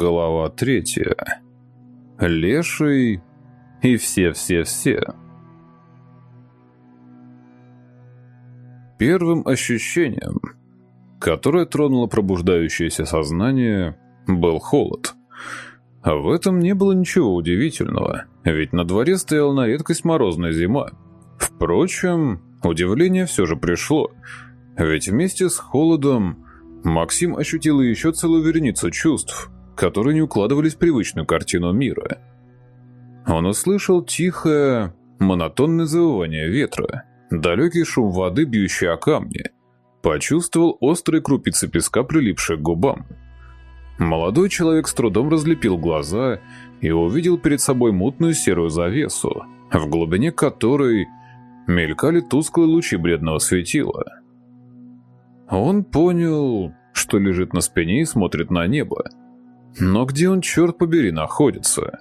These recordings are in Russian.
Глава третья. Леший и все-все-все. Первым ощущением, которое тронуло пробуждающееся сознание, был холод. А в этом не было ничего удивительного, ведь на дворе стояла на редкость морозная зима. Впрочем, удивление все же пришло, ведь вместе с холодом Максим ощутил еще целую вереницу чувств – которые не укладывались в привычную картину мира. Он услышал тихое, монотонное завывание ветра, далекий шум воды, бьющий о камни, почувствовал острые крупицы песка, прилипшие к губам. Молодой человек с трудом разлепил глаза и увидел перед собой мутную серую завесу, в глубине которой мелькали тусклые лучи бредного светила. Он понял, что лежит на спине и смотрит на небо, но где он, черт побери, находится?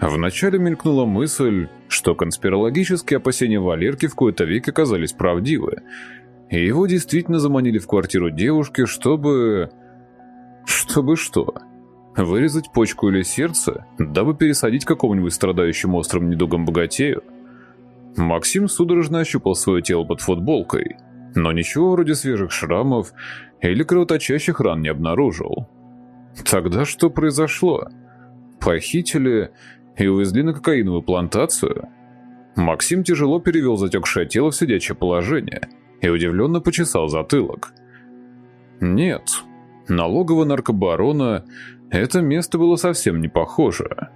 Вначале мелькнула мысль, что конспирологические опасения Валерки в кои-то век оказались правдивы, и его действительно заманили в квартиру девушки, чтобы... Чтобы что? Вырезать почку или сердце, дабы пересадить какому-нибудь страдающему острым недугом богатею? Максим судорожно ощупал свое тело под футболкой, но ничего вроде свежих шрамов или кровоточащих ран не обнаружил. Тогда что произошло? Похитили и увезли на кокаиновую плантацию? Максим тяжело перевел затекшее тело в сидячее положение и удивленно почесал затылок. Нет, налогового наркобарона это место было совсем не похоже.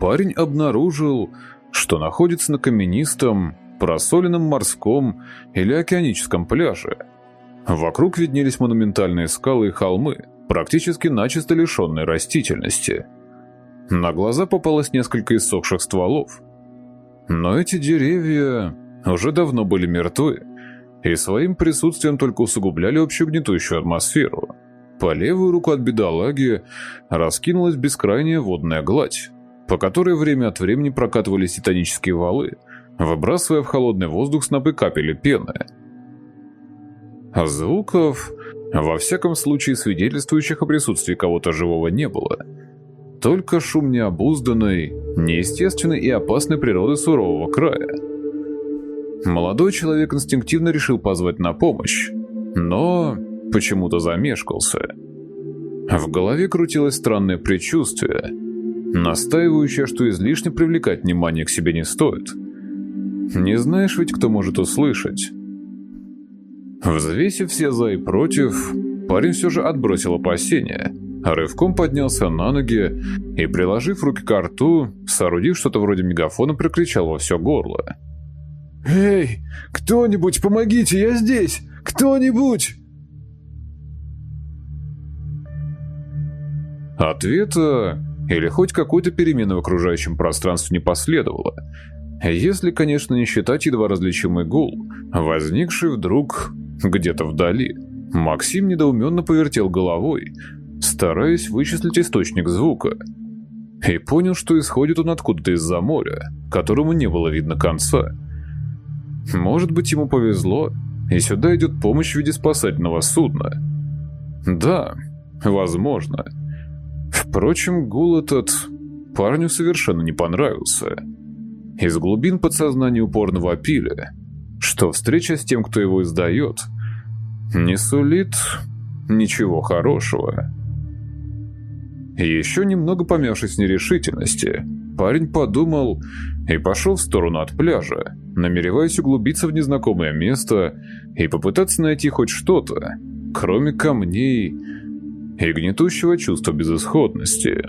Парень обнаружил, что находится на каменистом, просоленном морском или океаническом пляже – Вокруг виднелись монументальные скалы и холмы, практически начисто лишенные растительности. На глаза попалось несколько иссохших стволов. Но эти деревья уже давно были мертвы, и своим присутствием только усугубляли общую гнетущую атмосферу. По левую руку от бедолаги раскинулась бескрайняя водная гладь, по которой время от времени прокатывались титанические валы, выбрасывая в холодный воздух снопы капели пены – звуков, во всяком случае свидетельствующих о присутствии кого-то живого, не было. Только шум необузданной, неестественной и опасной природы сурового края. Молодой человек инстинктивно решил позвать на помощь, но почему-то замешкался. В голове крутилось странное предчувствие, настаивающее, что излишне привлекать внимание к себе не стоит. Не знаешь ведь, кто может услышать. Взвесив все за и против, парень все же отбросил опасения, а рывком поднялся на ноги и, приложив руки к рту, соорудив что-то вроде мегафона, прокричал во все горло. «Эй, кто-нибудь, помогите, я здесь! Кто-нибудь!» Ответа или хоть какой-то перемены в окружающем пространстве не последовало, если, конечно, не считать едва различимый гул, возникший вдруг где-то вдали. Максим недоуменно повертел головой, стараясь вычислить источник звука. И понял, что исходит он откуда-то из-за моря, которому не было видно конца. Может быть, ему повезло, и сюда идет помощь в виде спасательного судна. Да, возможно. Впрочем, гул этот парню совершенно не понравился. Из глубин подсознания упорно вопили – что встреча с тем, кто его издает, не сулит ничего хорошего. Еще немного помявшись в нерешительности, парень подумал и пошел в сторону от пляжа, намереваясь углубиться в незнакомое место и попытаться найти хоть что-то, кроме камней и гнетущего чувства безысходности.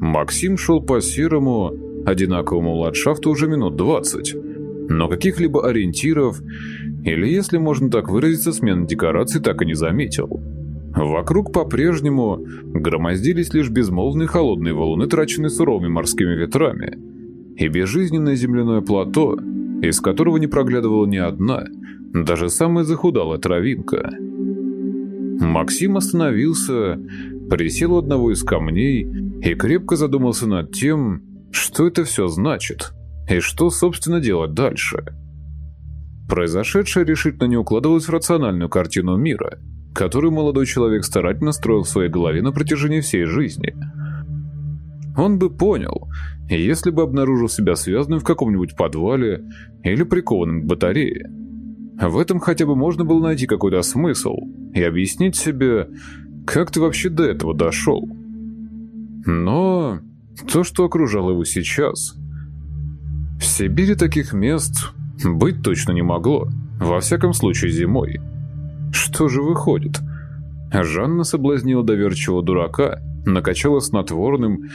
Максим шел по серому, одинаковому ландшафту уже минут двадцать, но каких-либо ориентиров, или, если можно так выразиться, смены декораций так и не заметил. Вокруг по-прежнему громоздились лишь безмолвные холодные валуны, траченные суровыми морскими ветрами, и безжизненное земляное плато, из которого не проглядывала ни одна, даже самая захудалая травинка. Максим остановился, присел у одного из камней и крепко задумался над тем, что это все значит? И что, собственно, делать дальше? Произошедшее решительно не укладывалось в рациональную картину мира, которую молодой человек старательно строил в своей голове на протяжении всей жизни. Он бы понял, если бы обнаружил себя связанным в каком-нибудь подвале или прикованным к батарее. В этом хотя бы можно было найти какой-то смысл и объяснить себе, как ты вообще до этого дошел. Но то, что окружало его сейчас... В Сибири таких мест быть точно не могло, во всяком случае зимой. Что же выходит? Жанна соблазнила доверчивого дурака, накачала снотворным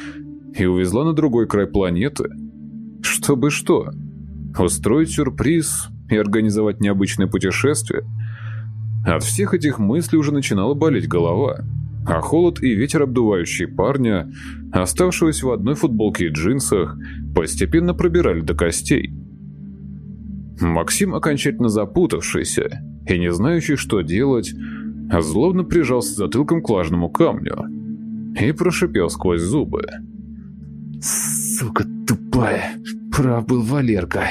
и увезла на другой край планеты. Чтобы что? Устроить сюрприз и организовать необычное путешествие? От всех этих мыслей уже начинала болеть голова – а холод и ветер, обдувающие парня, оставшегося в одной футболке и джинсах, постепенно пробирали до костей. Максим, окончательно запутавшийся и не знающий, что делать, злобно прижался затылком к влажному камню и прошипел сквозь зубы. «Сука тупая! Прав был Валерка!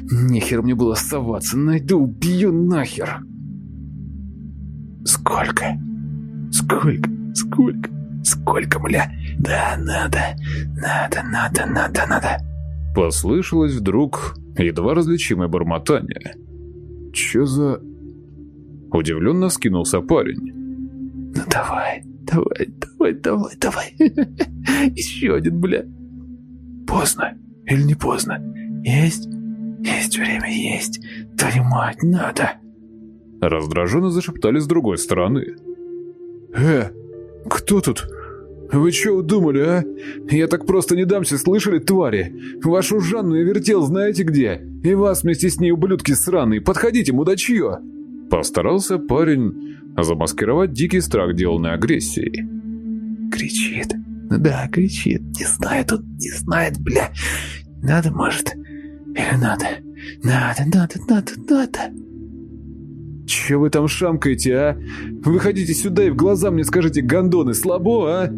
Нехер мне было оставаться! Найду, убью нахер!» «Сколько? Сколько? Сколько? Сколько, бля? Да, надо, надо, надо, надо, надо. Послышалось вдруг едва различимое бормотание. Чё за... Удивленно скинулся парень. Ну давай, давай, давай, давай, давай. Еще один, бля. Поздно или не поздно? Есть? Есть время, есть. Твою мать, надо. Раздраженно зашептали с другой стороны. «Э, «Кто тут? Вы что удумали, а? Я так просто не дамся, слышали, твари? Вашу Жанну я вертел знаете где? И вас вместе с ней, ублюдки сраные, подходите, мудачье!» Постарался парень замаскировать дикий страх деланной агрессией. «Кричит. Да, кричит. Не знает тут, не знает, бля. Надо, может. Или надо. Надо, надо, надо, надо». «Че вы там шамкаете, а? Выходите сюда и в глаза мне скажите, гондоны, слабо, а?»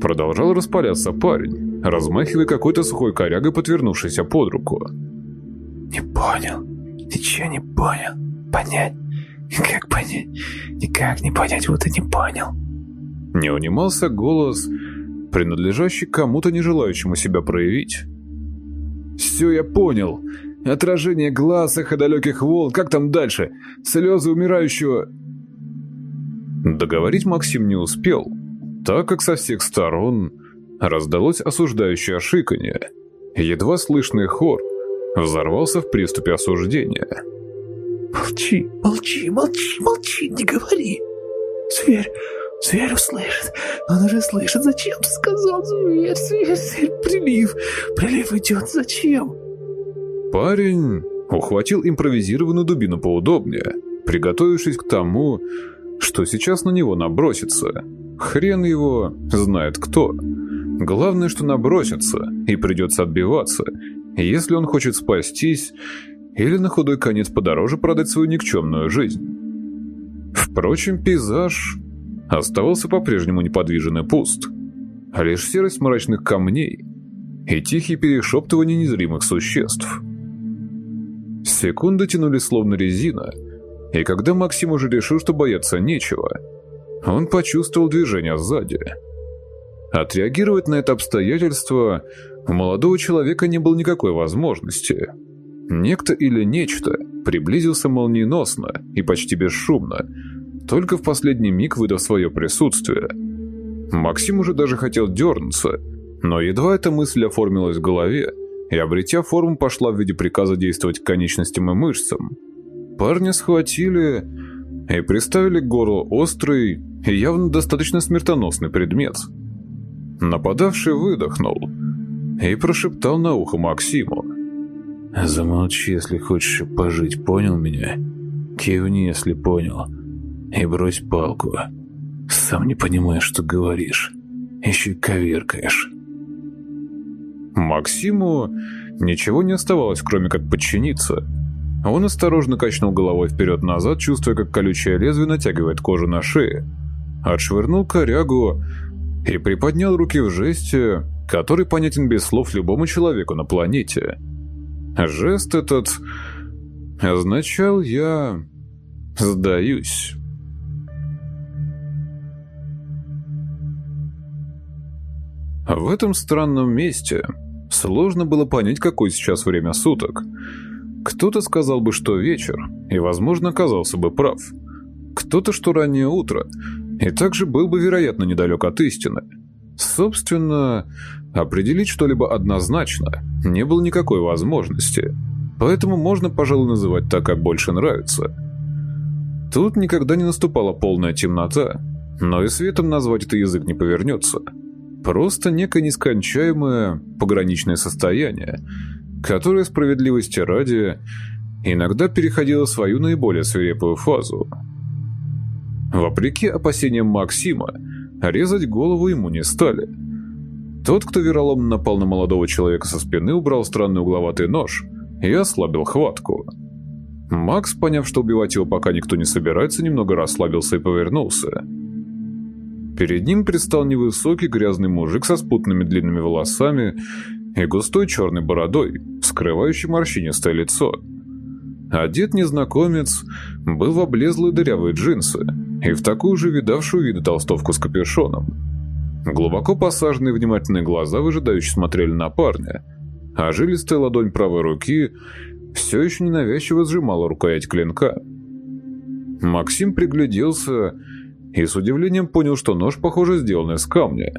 Продолжал распаляться парень, размахивая какой-то сухой корягой, подвернувшейся под руку. «Не понял. Ничего не понял. Понять? Как понять? Никак не понять, вот и не понял». Не унимался голос, принадлежащий кому-то, не желающему себя проявить. «Все я понял. Отражение глаз, эхо далеких волн, как там дальше? Слезы умирающего...» Договорить Максим не успел, так как со всех сторон раздалось осуждающее шиканье. Едва слышный хор взорвался в приступе осуждения. «Молчи, молчи, молчи, молчи, не говори! Зверь, зверь услышит, он уже слышит, зачем ты сказал, зверь, зверь, зверь, прилив, прилив идет, зачем?» Парень ухватил импровизированную дубину поудобнее, приготовившись к тому, что сейчас на него набросится. Хрен его знает кто. Главное, что набросится, и придется отбиваться, если он хочет спастись или на худой конец подороже продать свою никчемную жизнь. Впрочем, пейзаж оставался по-прежнему неподвижен и пуст. Лишь серость мрачных камней и тихие перешептывания незримых существ – Секунды тянулись словно резина, и когда Максим уже решил, что бояться нечего, он почувствовал движение сзади. Отреагировать на это обстоятельство у молодого человека не было никакой возможности. Некто или нечто приблизился молниеносно и почти бесшумно, только в последний миг выдав свое присутствие. Максим уже даже хотел дернуться, но едва эта мысль оформилась в голове, и, обретя форму, пошла в виде приказа действовать к конечностям и мышцам. Парня схватили и приставили к горлу острый и явно достаточно смертоносный предмет. Нападавший выдохнул и прошептал на ухо Максиму. «Замолчи, если хочешь пожить, понял меня? Кивни, если понял, и брось палку. Сам не понимаешь, что говоришь, еще и коверкаешь». Максиму ничего не оставалось, кроме как подчиниться. Он осторожно качнул головой вперед-назад, чувствуя, как колючее лезвие натягивает кожу на шее. Отшвырнул корягу и приподнял руки в жесте, который понятен без слов любому человеку на планете. Жест этот означал я сдаюсь. В этом странном месте сложно было понять, какое сейчас время суток. Кто-то сказал бы, что вечер, и, возможно, оказался бы прав. Кто-то, что раннее утро, и также был бы, вероятно, недалек от истины. Собственно, определить что-либо однозначно не было никакой возможности, поэтому можно, пожалуй, называть так, как больше нравится. Тут никогда не наступала полная темнота, но и светом назвать это язык не повернется. Просто некое нескончаемое пограничное состояние, которое справедливости ради иногда переходило свою наиболее свирепую фазу. Вопреки опасениям Максима, резать голову ему не стали. Тот, кто вероломно напал на молодого человека со спины, убрал странный угловатый нож и ослабил хватку. Макс, поняв, что убивать его пока никто не собирается, немного расслабился и повернулся. Перед ним предстал невысокий грязный мужик со спутанными длинными волосами и густой черной бородой, скрывающей морщинистое лицо. Одет незнакомец был в облезлые дырявые джинсы и в такую же видавшую виду толстовку с капюшоном. Глубоко посаженные внимательные глаза выжидающе смотрели на парня, а жилистая ладонь правой руки все еще ненавязчиво сжимала рукоять клинка. Максим пригляделся и с удивлением понял, что нож, похоже, сделан из камня.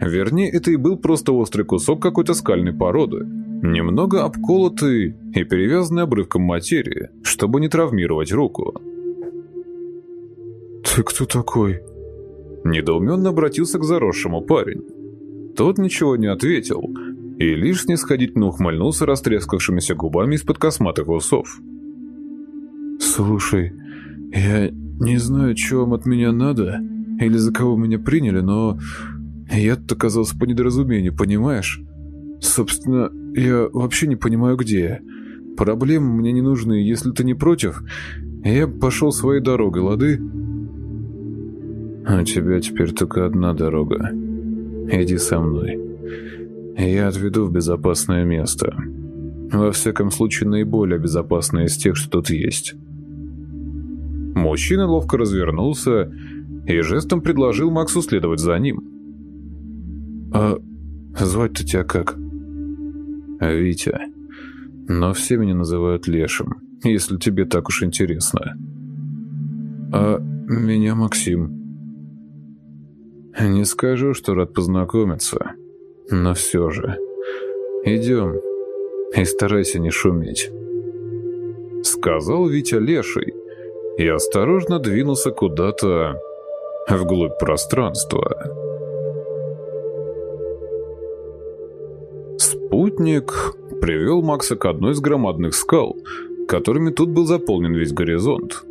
Вернее, это и был просто острый кусок какой-то скальной породы, немного обколотый и перевязанный обрывком материи, чтобы не травмировать руку. «Ты кто такой?» Недоуменно обратился к заросшему парень. Тот ничего не ответил и лишь снисходительно ухмыльнулся растрескавшимися губами из-под косматых усов. «Слушай, я не знаю, что вам от меня надо или за кого меня приняли, но я-то оказался по недоразумению, понимаешь? Собственно, я вообще не понимаю, где я. Проблемы мне не нужны, если ты не против, я пошел своей дорогой, лады?» «У тебя теперь только одна дорога. Иди со мной. Я отведу в безопасное место. Во всяком случае, наиболее безопасное из тех, что тут есть». Мужчина ловко развернулся и жестом предложил Максу следовать за ним. «А звать-то тебя как?» «Витя. Но все меня называют Лешим, если тебе так уж интересно». «А меня Максим». «Не скажу, что рад познакомиться, но все же. Идем и старайся не шуметь». Сказал Витя Леший, и осторожно двинулся куда-то вглубь пространства. Спутник привел Макса к одной из громадных скал, которыми тут был заполнен весь горизонт.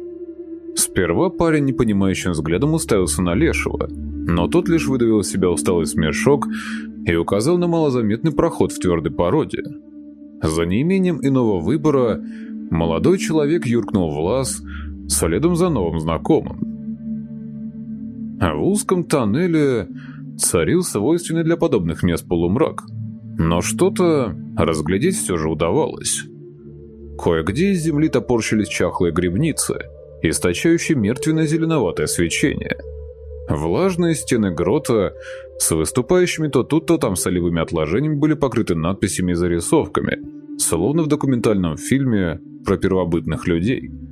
Сперва парень непонимающим взглядом уставился на Лешего, но тот лишь выдавил из себя усталый смешок и указал на малозаметный проход в твердой породе. За неимением иного выбора молодой человек юркнул в лаз, следом за новым знакомым. А в узком тоннеле царил свойственный для подобных мест полумрак, но что-то разглядеть все же удавалось. Кое-где из земли топорщились чахлые грибницы, источающие мертвенно-зеленоватое свечение. Влажные стены грота с выступающими то тут, то там солевыми отложениями были покрыты надписями и зарисовками, словно в документальном фильме про первобытных людей –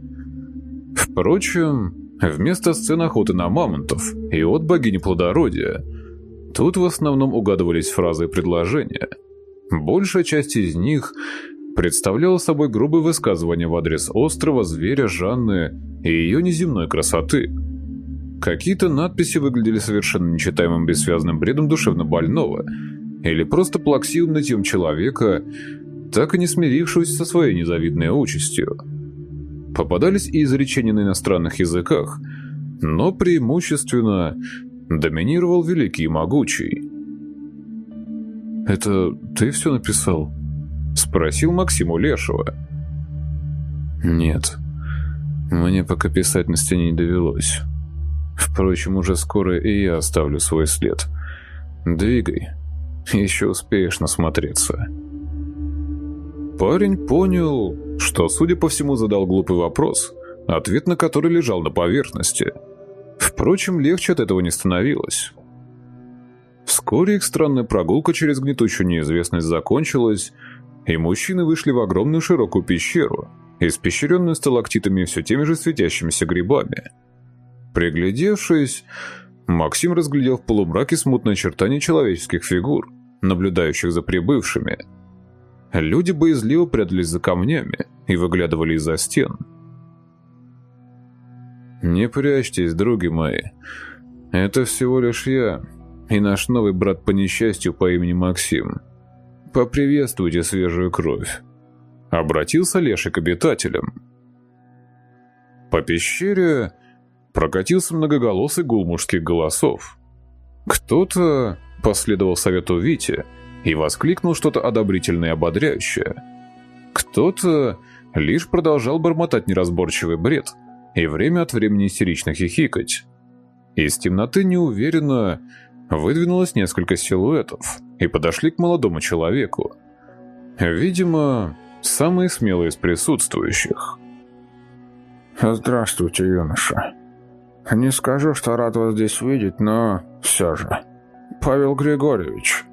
Впрочем, вместо сцен охоты на мамонтов и от богини плодородия, тут в основном угадывались фразы и предложения. Большая часть из них представляла собой грубые высказывания в адрес острова, зверя, Жанны и ее неземной красоты. Какие-то надписи выглядели совершенно нечитаемым бессвязным бредом душевно больного или просто плаксивым нытьем человека, так и не смирившегося со своей незавидной участью. Попадались и изречения на иностранных языках, но преимущественно доминировал великий и могучий. «Это ты все написал?» — спросил Максиму Лешего. «Нет, мне пока писать на стене не довелось. Впрочем, уже скоро и я оставлю свой след. Двигай, еще успеешь насмотреться». Парень понял, что, судя по всему, задал глупый вопрос, ответ на который лежал на поверхности. Впрочем, легче от этого не становилось. Вскоре их странная прогулка через гнетущую неизвестность закончилась, и мужчины вышли в огромную широкую пещеру, испещренную сталактитами и все теми же светящимися грибами. Приглядевшись, Максим разглядел в полумраке смутное очертание человеческих фигур, наблюдающих за прибывшими. Люди боязливо прятались за камнями и выглядывали из-за стен. «Не прячьтесь, други мои. Это всего лишь я и наш новый брат по несчастью по имени Максим. Поприветствуйте свежую кровь». Обратился Леший к обитателям. По пещере прокатился многоголосый гул мужских голосов. Кто-то последовал совету Вити и воскликнул что-то одобрительное и ободряющее. Кто-то лишь продолжал бормотать неразборчивый бред и время от времени истерично хихикать. Из темноты неуверенно выдвинулось несколько силуэтов и подошли к молодому человеку. Видимо, самые смелые из присутствующих. «Здравствуйте, юноша. Не скажу, что рад вас здесь видеть, но все же. Павел Григорьевич».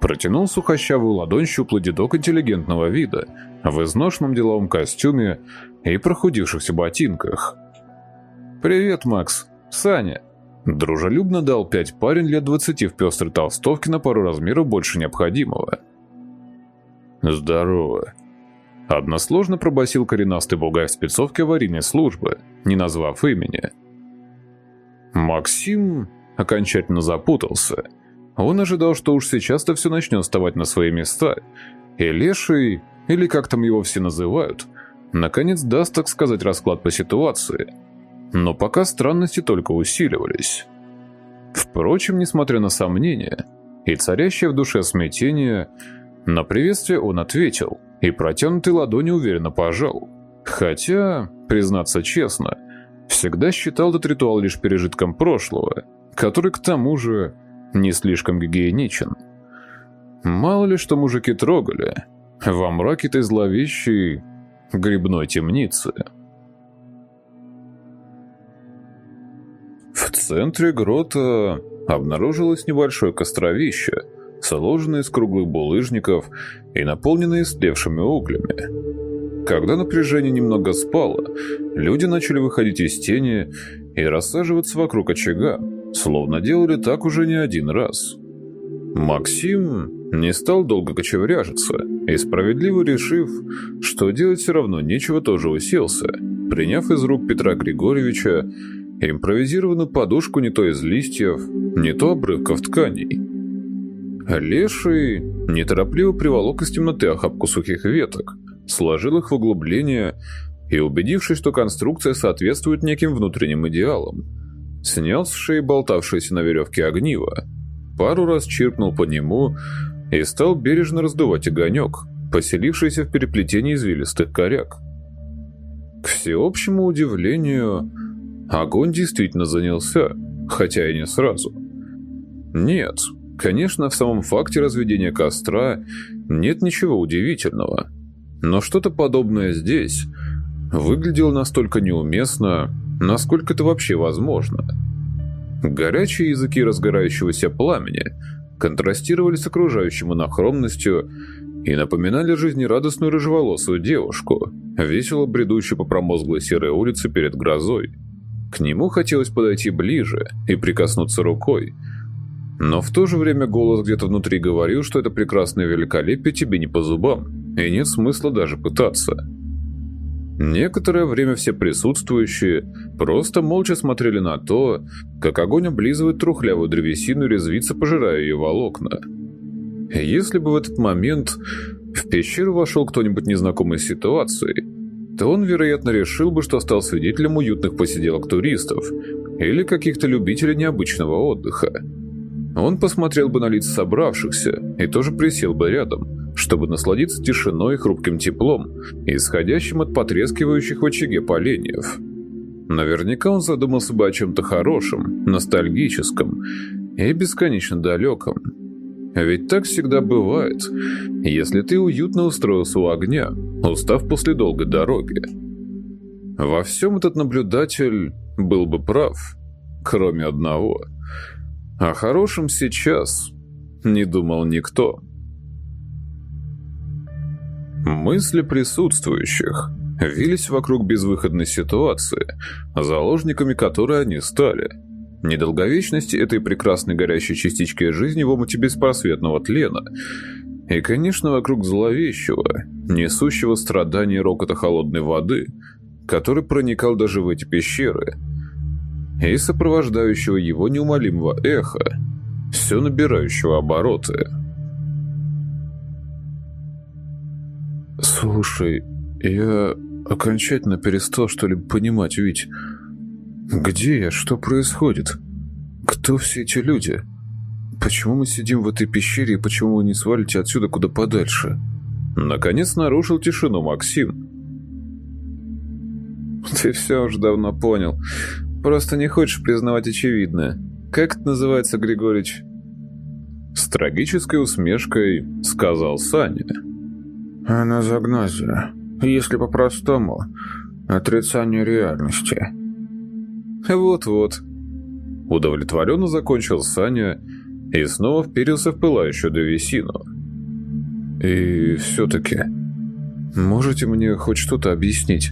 Протянул сухощавую ладонь щуплый дедок интеллигентного вида в изношенном деловом костюме и прохудившихся ботинках. «Привет, Макс. Саня». Дружелюбно дал пять парень лет двадцати в пестрой толстовке на пару размеров больше необходимого. «Здорово». Односложно пробасил коренастый бугай в спецовке аварийной службы, не назвав имени. Максим окончательно запутался. Он ожидал, что уж сейчас-то все начнет вставать на свои места, и Леший, или как там его все называют, наконец даст, так сказать, расклад по ситуации. Но пока странности только усиливались. Впрочем, несмотря на сомнения и царящее в душе смятение, на приветствие он ответил и протянутой ладони уверенно пожал. Хотя, признаться честно, всегда считал этот ритуал лишь пережитком прошлого, который к тому же не слишком гигиеничен. Мало ли что мужики трогали во мраке этой зловещей грибной темницы. В центре грота обнаружилось небольшое костровище, сложенное из круглых булыжников и наполненное истлевшими углями. Когда напряжение немного спало, люди начали выходить из тени и рассаживаться вокруг очага, словно делали так уже не один раз. Максим не стал долго кочевряжиться и, справедливо решив, что делать все равно нечего, тоже уселся, приняв из рук Петра Григорьевича импровизированную подушку не то из листьев, не то обрывков тканей. Леший неторопливо приволок из темноты охапку сухих веток, сложил их в углубление и, убедившись, что конструкция соответствует неким внутренним идеалам, снял с шеи болтавшееся на веревке огниво, пару раз чиркнул по нему и стал бережно раздувать огонек, поселившийся в переплетении извилистых коряк. К всеобщему удивлению, огонь действительно занялся, хотя и не сразу. Нет, конечно, в самом факте разведения костра нет ничего удивительного, но что-то подобное здесь выглядело настолько неуместно, насколько это вообще возможно. Горячие языки разгорающегося пламени контрастировали с окружающей монохромностью и напоминали жизнерадостную рыжеволосую девушку, весело бредущую по промозглой серой улице перед грозой. К нему хотелось подойти ближе и прикоснуться рукой, но в то же время голос где-то внутри говорил, что это прекрасное великолепие тебе не по зубам, и нет смысла даже пытаться. Некоторое время все присутствующие просто молча смотрели на то, как огонь облизывает трухлявую древесину и резвится, пожирая ее волокна. Если бы в этот момент в пещеру вошел кто-нибудь незнакомый с ситуацией, то он, вероятно, решил бы, что стал свидетелем уютных посиделок туристов или каких-то любителей необычного отдыха. Он посмотрел бы на лица собравшихся и тоже присел бы рядом – чтобы насладиться тишиной и хрупким теплом, исходящим от потрескивающих в очаге поленьев. Наверняка он задумался бы о чем-то хорошем, ностальгическом и бесконечно далеком. Ведь так всегда бывает, если ты уютно устроился у огня, устав после долгой дороги. Во всем этот наблюдатель был бы прав, кроме одного. О хорошем сейчас не думал никто. Мысли присутствующих вились вокруг безвыходной ситуации, заложниками которой они стали. Недолговечности этой прекрасной горящей частички жизни в омуте беспросветного тлена. И, конечно, вокруг зловещего, несущего страдания рокота холодной воды, который проникал даже в эти пещеры, и сопровождающего его неумолимого эха, все набирающего обороты. «Слушай, я окончательно перестал что-либо понимать, ведь где я, что происходит? Кто все эти люди? Почему мы сидим в этой пещере и почему вы не свалите отсюда куда подальше?» Наконец нарушил тишину Максим. «Ты все уже давно понял. Просто не хочешь признавать очевидное. Как это называется, Григорич?» С трагической усмешкой сказал Саня. Аназагнозия. Если по-простому, отрицание реальности. Вот-вот. Удовлетворенно закончил Саня и снова вперился в пылающую древесину. И все-таки, можете мне хоть что-то объяснить?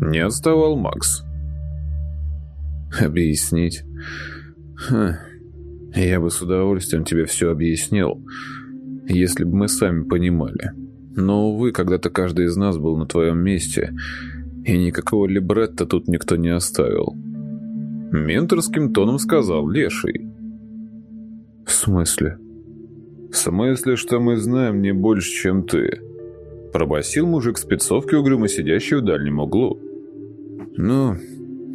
Не отставал Макс. Объяснить? Ха. Я бы с удовольствием тебе все объяснил, если бы мы сами понимали. Но, увы, когда-то каждый из нас был на твоем месте, и никакого либретта тут никто не оставил. Менторским тоном сказал Леший. В смысле? В смысле, что мы знаем не больше, чем ты. Пробасил мужик спецовки угрюмо сидящий в дальнем углу. Ну,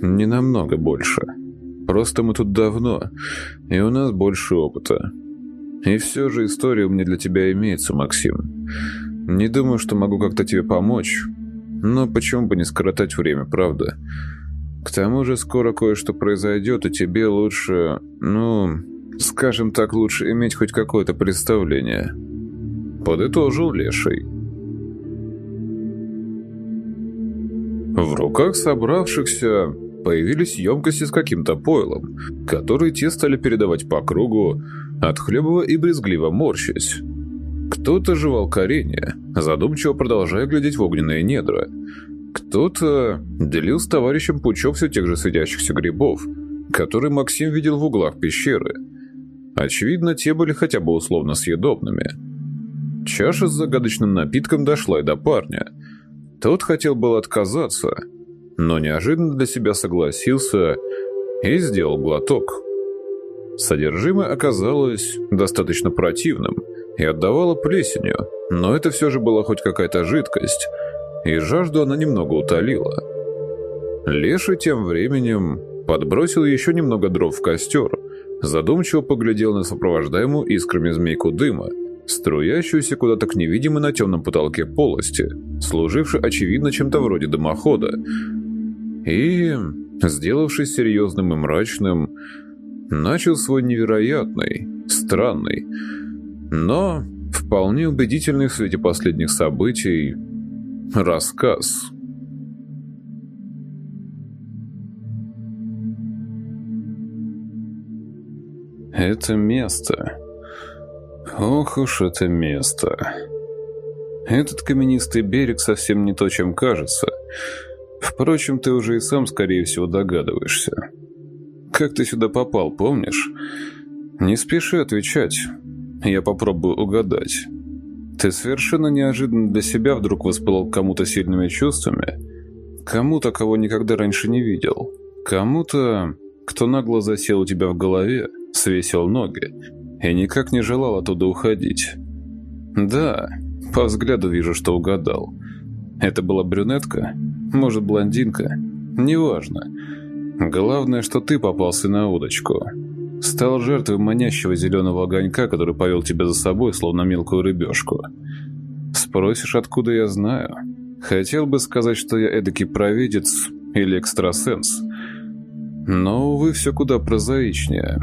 не намного больше. Просто мы тут давно, и у нас больше опыта. И все же история у меня для тебя имеется, Максим. Не думаю, что могу как-то тебе помочь, но почему бы не скоротать время, правда? К тому же скоро кое-что произойдет, и тебе лучше, ну, скажем так, лучше иметь хоть какое-то представление. Подытожил Леший. В руках собравшихся появились емкости с каким-то пойлом, которые те стали передавать по кругу, отхлебывая и брезгливо морщась. Кто-то жевал коренья, задумчиво продолжая глядеть в огненные недра. Кто-то делил с товарищем пучок все тех же светящихся грибов, которые Максим видел в углах пещеры. Очевидно, те были хотя бы условно съедобными. Чаша с загадочным напитком дошла и до парня. Тот хотел был отказаться, но неожиданно для себя согласился и сделал глоток. Содержимое оказалось достаточно противным – и отдавала плесенью, но это все же была хоть какая-то жидкость, и жажду она немного утолила. Леша тем временем подбросил еще немного дров в костер, задумчиво поглядел на сопровождаемую искрами змейку дыма, струящуюся куда-то к невидимой на темном потолке полости, служившей очевидно чем-то вроде дымохода, и, сделавшись серьезным и мрачным, начал свой невероятный, странный, но вполне убедительный в свете последних событий рассказ. Это место. Ох уж это место. Этот каменистый берег совсем не то, чем кажется. Впрочем, ты уже и сам, скорее всего, догадываешься. Как ты сюда попал, помнишь? Не спеши отвечать. Я попробую угадать. Ты совершенно неожиданно для себя вдруг воспылал кому-то сильными чувствами? Кому-то, кого никогда раньше не видел? Кому-то, кто нагло засел у тебя в голове, свесил ноги и никак не желал оттуда уходить? Да, по взгляду вижу, что угадал. Это была брюнетка? Может, блондинка? Неважно. Главное, что ты попался на удочку. Стал жертвой манящего зеленого огонька, который повел тебя за собой, словно мелкую рыбешку. Спросишь, откуда я знаю? Хотел бы сказать, что я эдакий провидец или экстрасенс. Но, увы, все куда прозаичнее.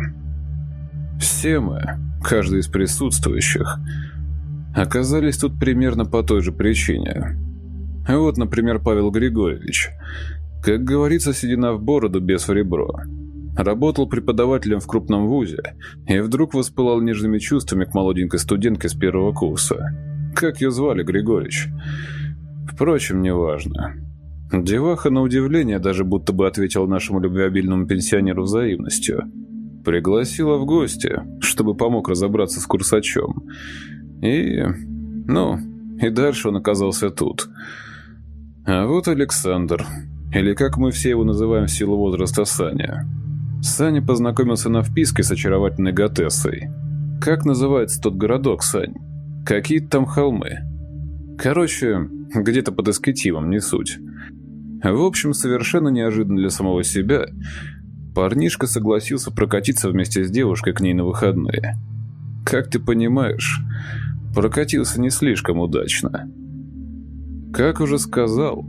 Все мы, каждый из присутствующих, оказались тут примерно по той же причине. Вот, например, Павел Григорьевич. Как говорится, седина в бороду, без в ребро. Работал преподавателем в крупном вузе и вдруг воспылал нежными чувствами к молоденькой студентке с первого курса. Как ее звали, Григорьевич? Впрочем, неважно. Деваха, на удивление, даже будто бы ответила нашему любвеобильному пенсионеру взаимностью. Пригласила в гости, чтобы помог разобраться с курсачом. И... ну, и дальше он оказался тут. А вот Александр, или как мы все его называем в силу возраста Саня. Саня познакомился на вписке с очаровательной Готессой. Как называется тот городок, Сань? Какие там холмы? Короче, где-то под Эскетивом, не суть. В общем, совершенно неожиданно для самого себя, парнишка согласился прокатиться вместе с девушкой к ней на выходные. Как ты понимаешь, прокатился не слишком удачно. Как уже сказал,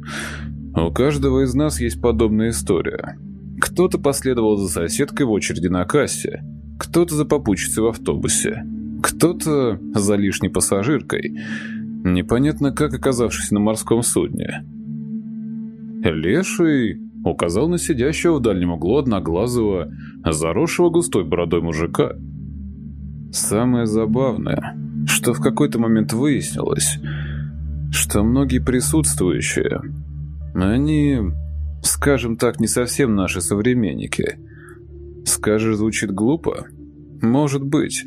у каждого из нас есть подобная история. Кто-то последовал за соседкой в очереди на кассе, кто-то за попутчицей в автобусе, кто-то за лишней пассажиркой, непонятно как оказавшись на морском судне. Леший указал на сидящего в дальнем углу одноглазого, заросшего густой бородой мужика. Самое забавное, что в какой-то момент выяснилось, что многие присутствующие, они, скажем так, не совсем наши современники. Скажешь, звучит глупо? Может быть.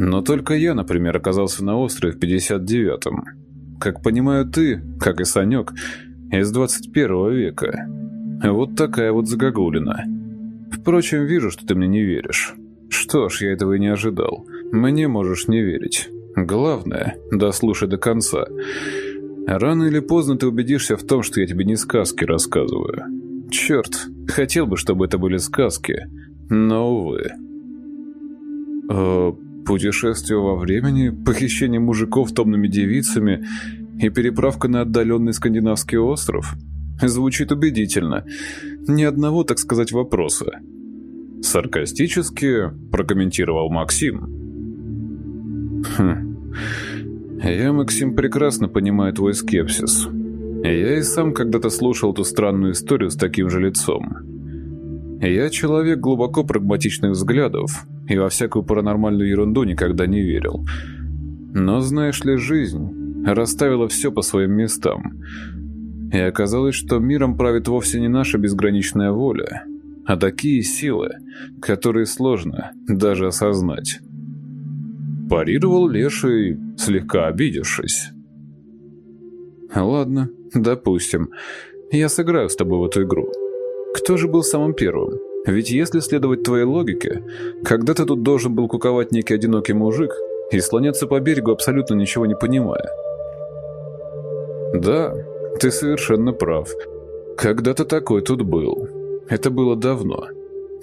Но только я, например, оказался на острове в 59-м. Как понимаю ты, как и Санек, из 21 века. Вот такая вот загогулина. Впрочем, вижу, что ты мне не веришь. Что ж, я этого и не ожидал. Мне можешь не верить. Главное, дослушай до конца. Рано или поздно ты убедишься в том, что я тебе не сказки рассказываю. Черт, хотел бы, чтобы это были сказки, но, увы. Э, путешествие во времени, похищение мужиков томными девицами и переправка на отдаленный скандинавский остров? Звучит убедительно. Ни одного, так сказать, вопроса. Саркастически прокомментировал Максим. Хм. Я, Максим, прекрасно понимаю твой скепсис. Я и сам когда-то слушал ту странную историю с таким же лицом. Я человек глубоко прагматичных взглядов и во всякую паранормальную ерунду никогда не верил. Но, знаешь ли, жизнь расставила все по своим местам. И оказалось, что миром правит вовсе не наша безграничная воля, а такие силы, которые сложно даже осознать. Парировал Леший, слегка обидевшись. «Ладно, допустим. Я сыграю с тобой в эту игру. Кто же был самым первым? Ведь если следовать твоей логике, когда-то тут должен был куковать некий одинокий мужик и слоняться по берегу, абсолютно ничего не понимая. Да, ты совершенно прав. Когда-то такой тут был. Это было давно.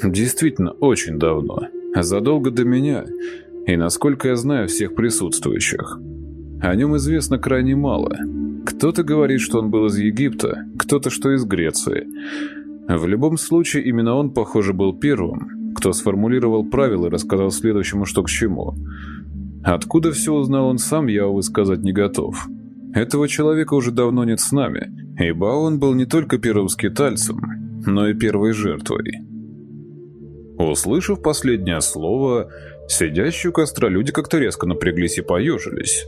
Действительно, очень давно. Задолго до меня и, насколько я знаю, всех присутствующих. О нем известно крайне мало. Кто-то говорит, что он был из Египта, кто-то, что из Греции. В любом случае, именно он, похоже, был первым, кто сформулировал правила и рассказал следующему, что к чему. Откуда все узнал он сам, я, увы, сказать не готов. Этого человека уже давно нет с нами, ибо он был не только первым скитальцем, но и первой жертвой. Услышав последнее слово, Сидящие у костра люди как-то резко напряглись и поежились.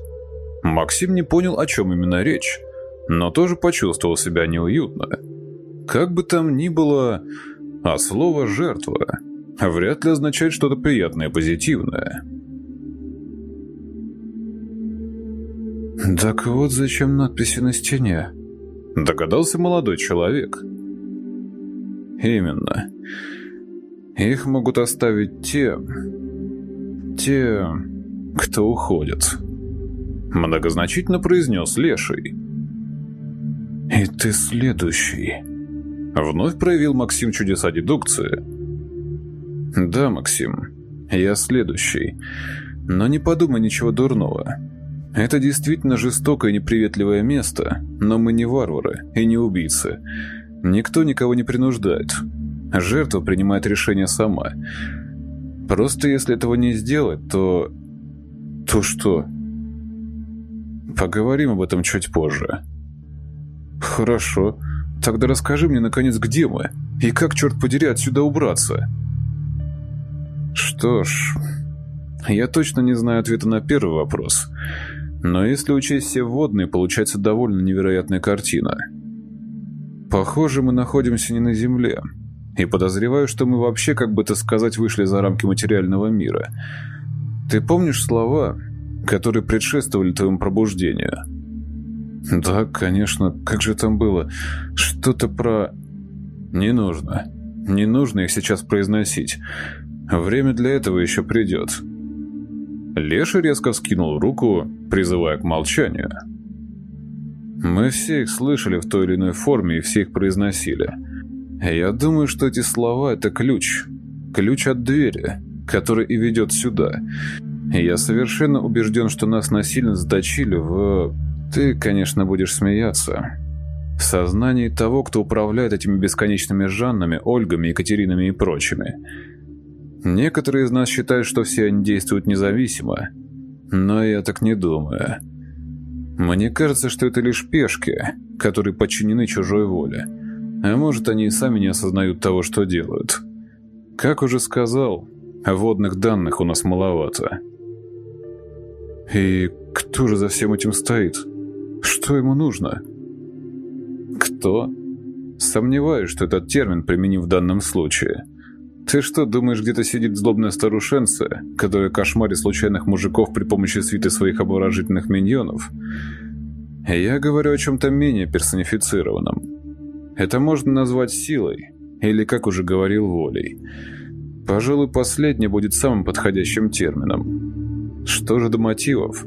Максим не понял, о чем именно речь, но тоже почувствовал себя неуютно. Как бы там ни было, а слово «жертва» вряд ли означает что-то приятное и позитивное. «Так вот зачем надписи на стене», — догадался молодой человек. «Именно. Их могут оставить те, те, кто уходит», — многозначительно произнес Леший. «И ты следующий», — вновь проявил Максим чудеса дедукции. «Да, Максим, я следующий, но не подумай ничего дурного. Это действительно жестокое и неприветливое место, но мы не варвары и не убийцы. Никто никого не принуждает. Жертва принимает решение сама». Просто если этого не сделать, то... То что? Поговорим об этом чуть позже. Хорошо. Тогда расскажи мне, наконец, где мы? И как, черт подери, отсюда убраться? Что ж... Я точно не знаю ответа на первый вопрос. Но если учесть все водные, получается довольно невероятная картина. Похоже, мы находимся не на Земле. И подозреваю, что мы вообще, как бы это сказать, вышли за рамки материального мира. Ты помнишь слова, которые предшествовали твоему пробуждению? Да, конечно. Как же там было? Что-то про... Не нужно. Не нужно их сейчас произносить. Время для этого еще придет. Леша резко вскинул руку, призывая к молчанию. Мы все их слышали в той или иной форме и все их произносили. Я думаю, что эти слова — это ключ. Ключ от двери, который и ведет сюда. Я совершенно убежден, что нас насильно заточили в... Ты, конечно, будешь смеяться. В сознании того, кто управляет этими бесконечными Жаннами, Ольгами, Екатеринами и прочими. Некоторые из нас считают, что все они действуют независимо. Но я так не думаю. Мне кажется, что это лишь пешки, которые подчинены чужой воле. А может, они и сами не осознают того, что делают. Как уже сказал, водных данных у нас маловато. И кто же за всем этим стоит? Что ему нужно? Кто? Сомневаюсь, что этот термин применим в данном случае. Ты что, думаешь, где-то сидит злобная старушенция, которая кошмарит случайных мужиков при помощи свиты своих обворожительных миньонов? Я говорю о чем-то менее персонифицированном. Это можно назвать силой, или, как уже говорил, волей. Пожалуй, последнее будет самым подходящим термином. Что же до мотивов?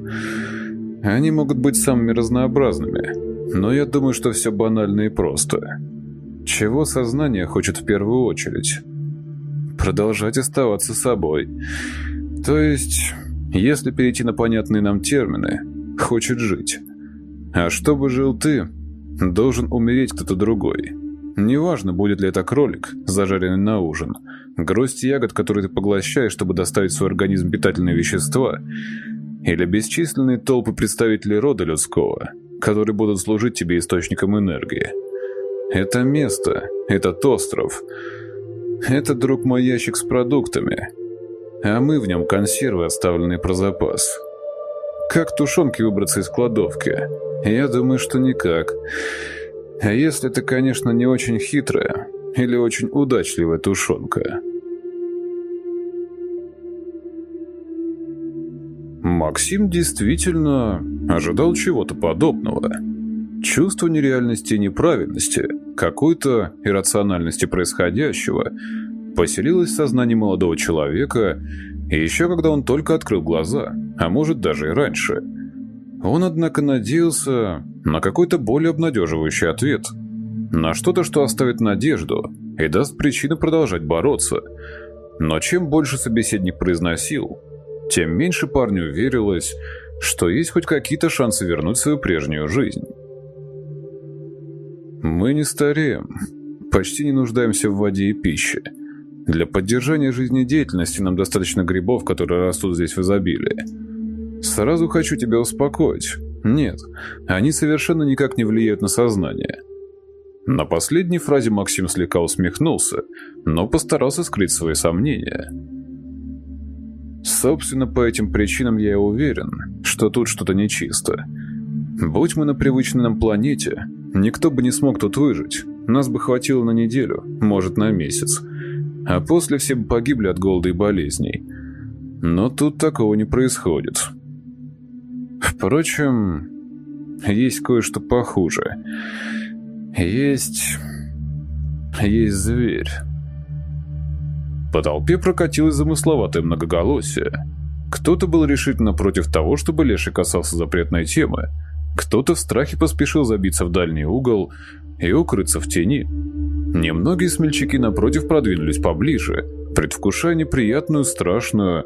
Они могут быть самыми разнообразными, но я думаю, что все банально и просто. Чего сознание хочет в первую очередь? Продолжать оставаться собой. То есть, если перейти на понятные нам термины, хочет жить. А чтобы жил ты, Должен умереть кто-то другой. Неважно, будет ли это кролик, зажаренный на ужин, гроздь ягод, которые ты поглощаешь, чтобы доставить в свой организм питательные вещества, или бесчисленные толпы представителей рода людского, которые будут служить тебе источником энергии. Это место, этот остров, это, друг мой, ящик с продуктами, а мы в нем консервы, оставленные про запас. Как тушенки выбраться из кладовки? Я думаю, что никак. А если это, конечно, не очень хитрая или очень удачливая тушенка. Максим действительно ожидал чего-то подобного. Чувство нереальности и неправильности, какой-то иррациональности происходящего поселилось в сознании молодого человека еще когда он только открыл глаза, а может даже и раньше – он, однако, надеялся на какой-то более обнадеживающий ответ. На что-то, что оставит надежду и даст причину продолжать бороться. Но чем больше собеседник произносил, тем меньше парню верилось, что есть хоть какие-то шансы вернуть свою прежнюю жизнь. Мы не стареем, почти не нуждаемся в воде и пище. Для поддержания жизнедеятельности нам достаточно грибов, которые растут здесь в изобилии. Сразу хочу тебя успокоить. Нет, они совершенно никак не влияют на сознание. На последней фразе Максим слегка усмехнулся, но постарался скрыть свои сомнения. Собственно, по этим причинам я и уверен, что тут что-то нечисто. Будь мы на привычной нам планете, никто бы не смог тут выжить. Нас бы хватило на неделю, может, на месяц. А после все погибли от голода и болезней. Но тут такого не происходит. Впрочем, есть кое-что похуже. Есть... есть зверь. По толпе прокатилось замысловатое многоголосие. Кто-то был решительно против того, чтобы Леший касался запретной темы, кто-то в страхе поспешил забиться в дальний угол и укрыться в тени. Немногие смельчаки напротив продвинулись поближе, предвкушая неприятную, страшную,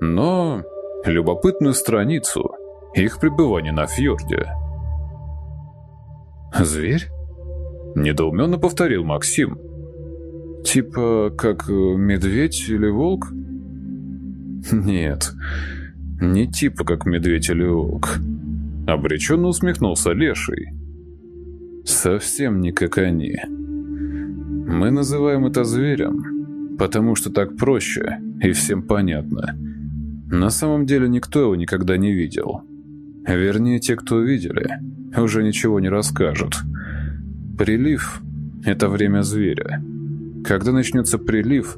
но любопытную страницу их пребывания на фьорде. «Зверь?» – недоуменно повторил Максим. «Типа как э, медведь или волк?» Нет, не типа как медведь или волк. Обреченно усмехнулся Леший. Совсем не как они. Мы называем это зверем, потому что так проще и всем понятно. На самом деле никто его никогда не видел. Вернее, те, кто видели, уже ничего не расскажут. Прилив — это время зверя. Когда начнется прилив,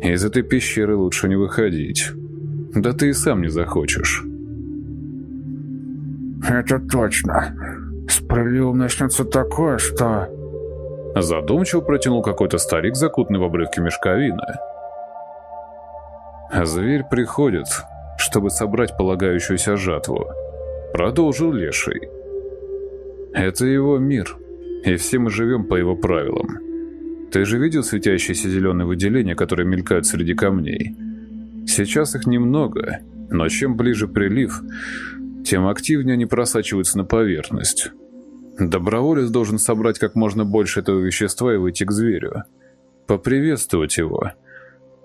из этой пещеры лучше не выходить. Да ты и сам не захочешь. «Это точно. С приливом начнется такое, что...» Задумчиво протянул какой-то старик, закутанный в обрывке мешковины. «Зверь приходит, чтобы собрать полагающуюся жатву», — продолжил Леший. «Это его мир, и все мы живем по его правилам. Ты же видел светящиеся зеленые выделения, которые мелькают среди камней? Сейчас их немного, но чем ближе прилив, тем активнее они просачиваются на поверхность. Доброволец должен собрать как можно больше этого вещества и выйти к зверю, поприветствовать его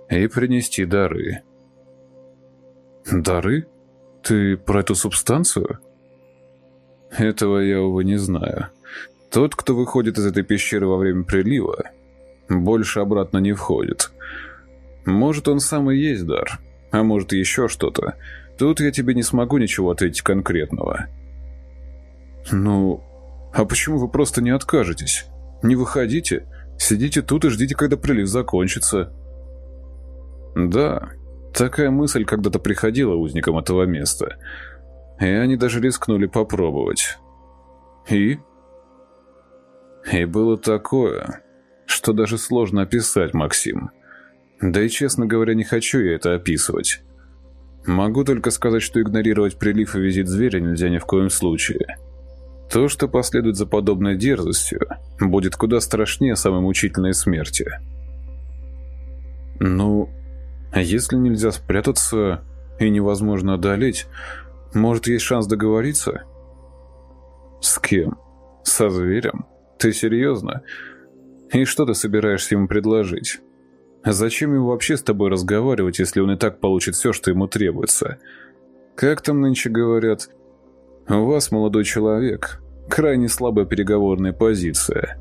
и принести дары. Дары? Ты про эту субстанцию? Этого я, увы, не знаю. Тот, кто выходит из этой пещеры во время прилива, больше обратно не входит. Может, он сам и есть дар, а может, еще что-то. Тут я тебе не смогу ничего ответить конкретного. Ну, а почему вы просто не откажетесь? Не выходите, сидите тут и ждите, когда прилив закончится. Да, такая мысль когда-то приходила узникам этого места. И они даже рискнули попробовать. И? И было такое, что даже сложно описать, Максим. Да и, честно говоря, не хочу я это описывать. Могу только сказать, что игнорировать прилив и визит зверя нельзя ни в коем случае. То, что последует за подобной дерзостью, будет куда страшнее самой мучительной смерти. Ну, если нельзя спрятаться и невозможно одолеть, может, есть шанс договориться? С кем? Со зверем? Ты серьезно? И что ты собираешься ему предложить? Зачем ему вообще с тобой разговаривать, если он и так получит все, что ему требуется? Как там нынче говорят? У вас, молодой человек, крайне слабая переговорная позиция.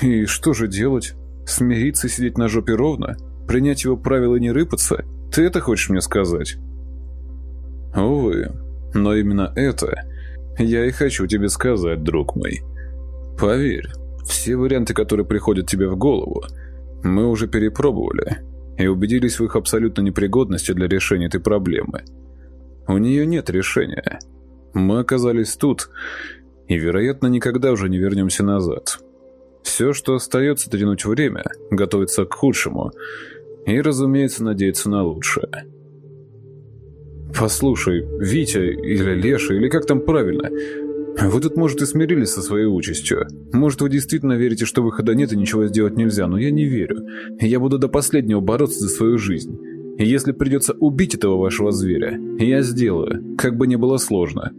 И что же делать? Смириться и сидеть на жопе ровно? Принять его правила и не рыпаться? Ты это хочешь мне сказать? Увы, но именно это я и хочу тебе сказать, друг мой. Поверь, все варианты, которые приходят тебе в голову, мы уже перепробовали и убедились в их абсолютной непригодности для решения этой проблемы. У нее нет решения. Мы оказались тут, и, вероятно, никогда уже не вернемся назад. Все, что остается, тянуть время, готовиться к худшему и, разумеется, надеяться на лучшее. «Послушай, Витя или Леша, или как там правильно, вы тут, может, и смирились со своей участью. Может, вы действительно верите, что выхода нет и ничего сделать нельзя, но я не верю. Я буду до последнего бороться за свою жизнь. И если придется убить этого вашего зверя, я сделаю, как бы ни было сложно».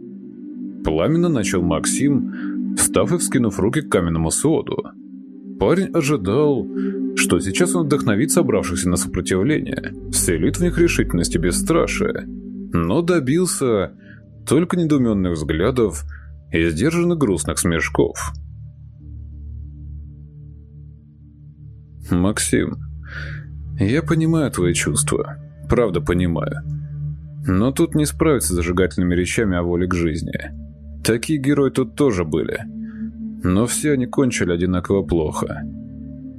Пламенно начал Максим, встав и вскинув руки к каменному своду. Парень ожидал, что сейчас он вдохновит собравшихся на сопротивление, вселит в них решительность и бесстрашие, но добился только недоуменных взглядов и сдержанно грустных смешков. «Максим, я понимаю твои чувства, правда понимаю. Но тут не справиться с зажигательными речами о воле к жизни. Такие герои тут тоже были. Но все они кончили одинаково плохо.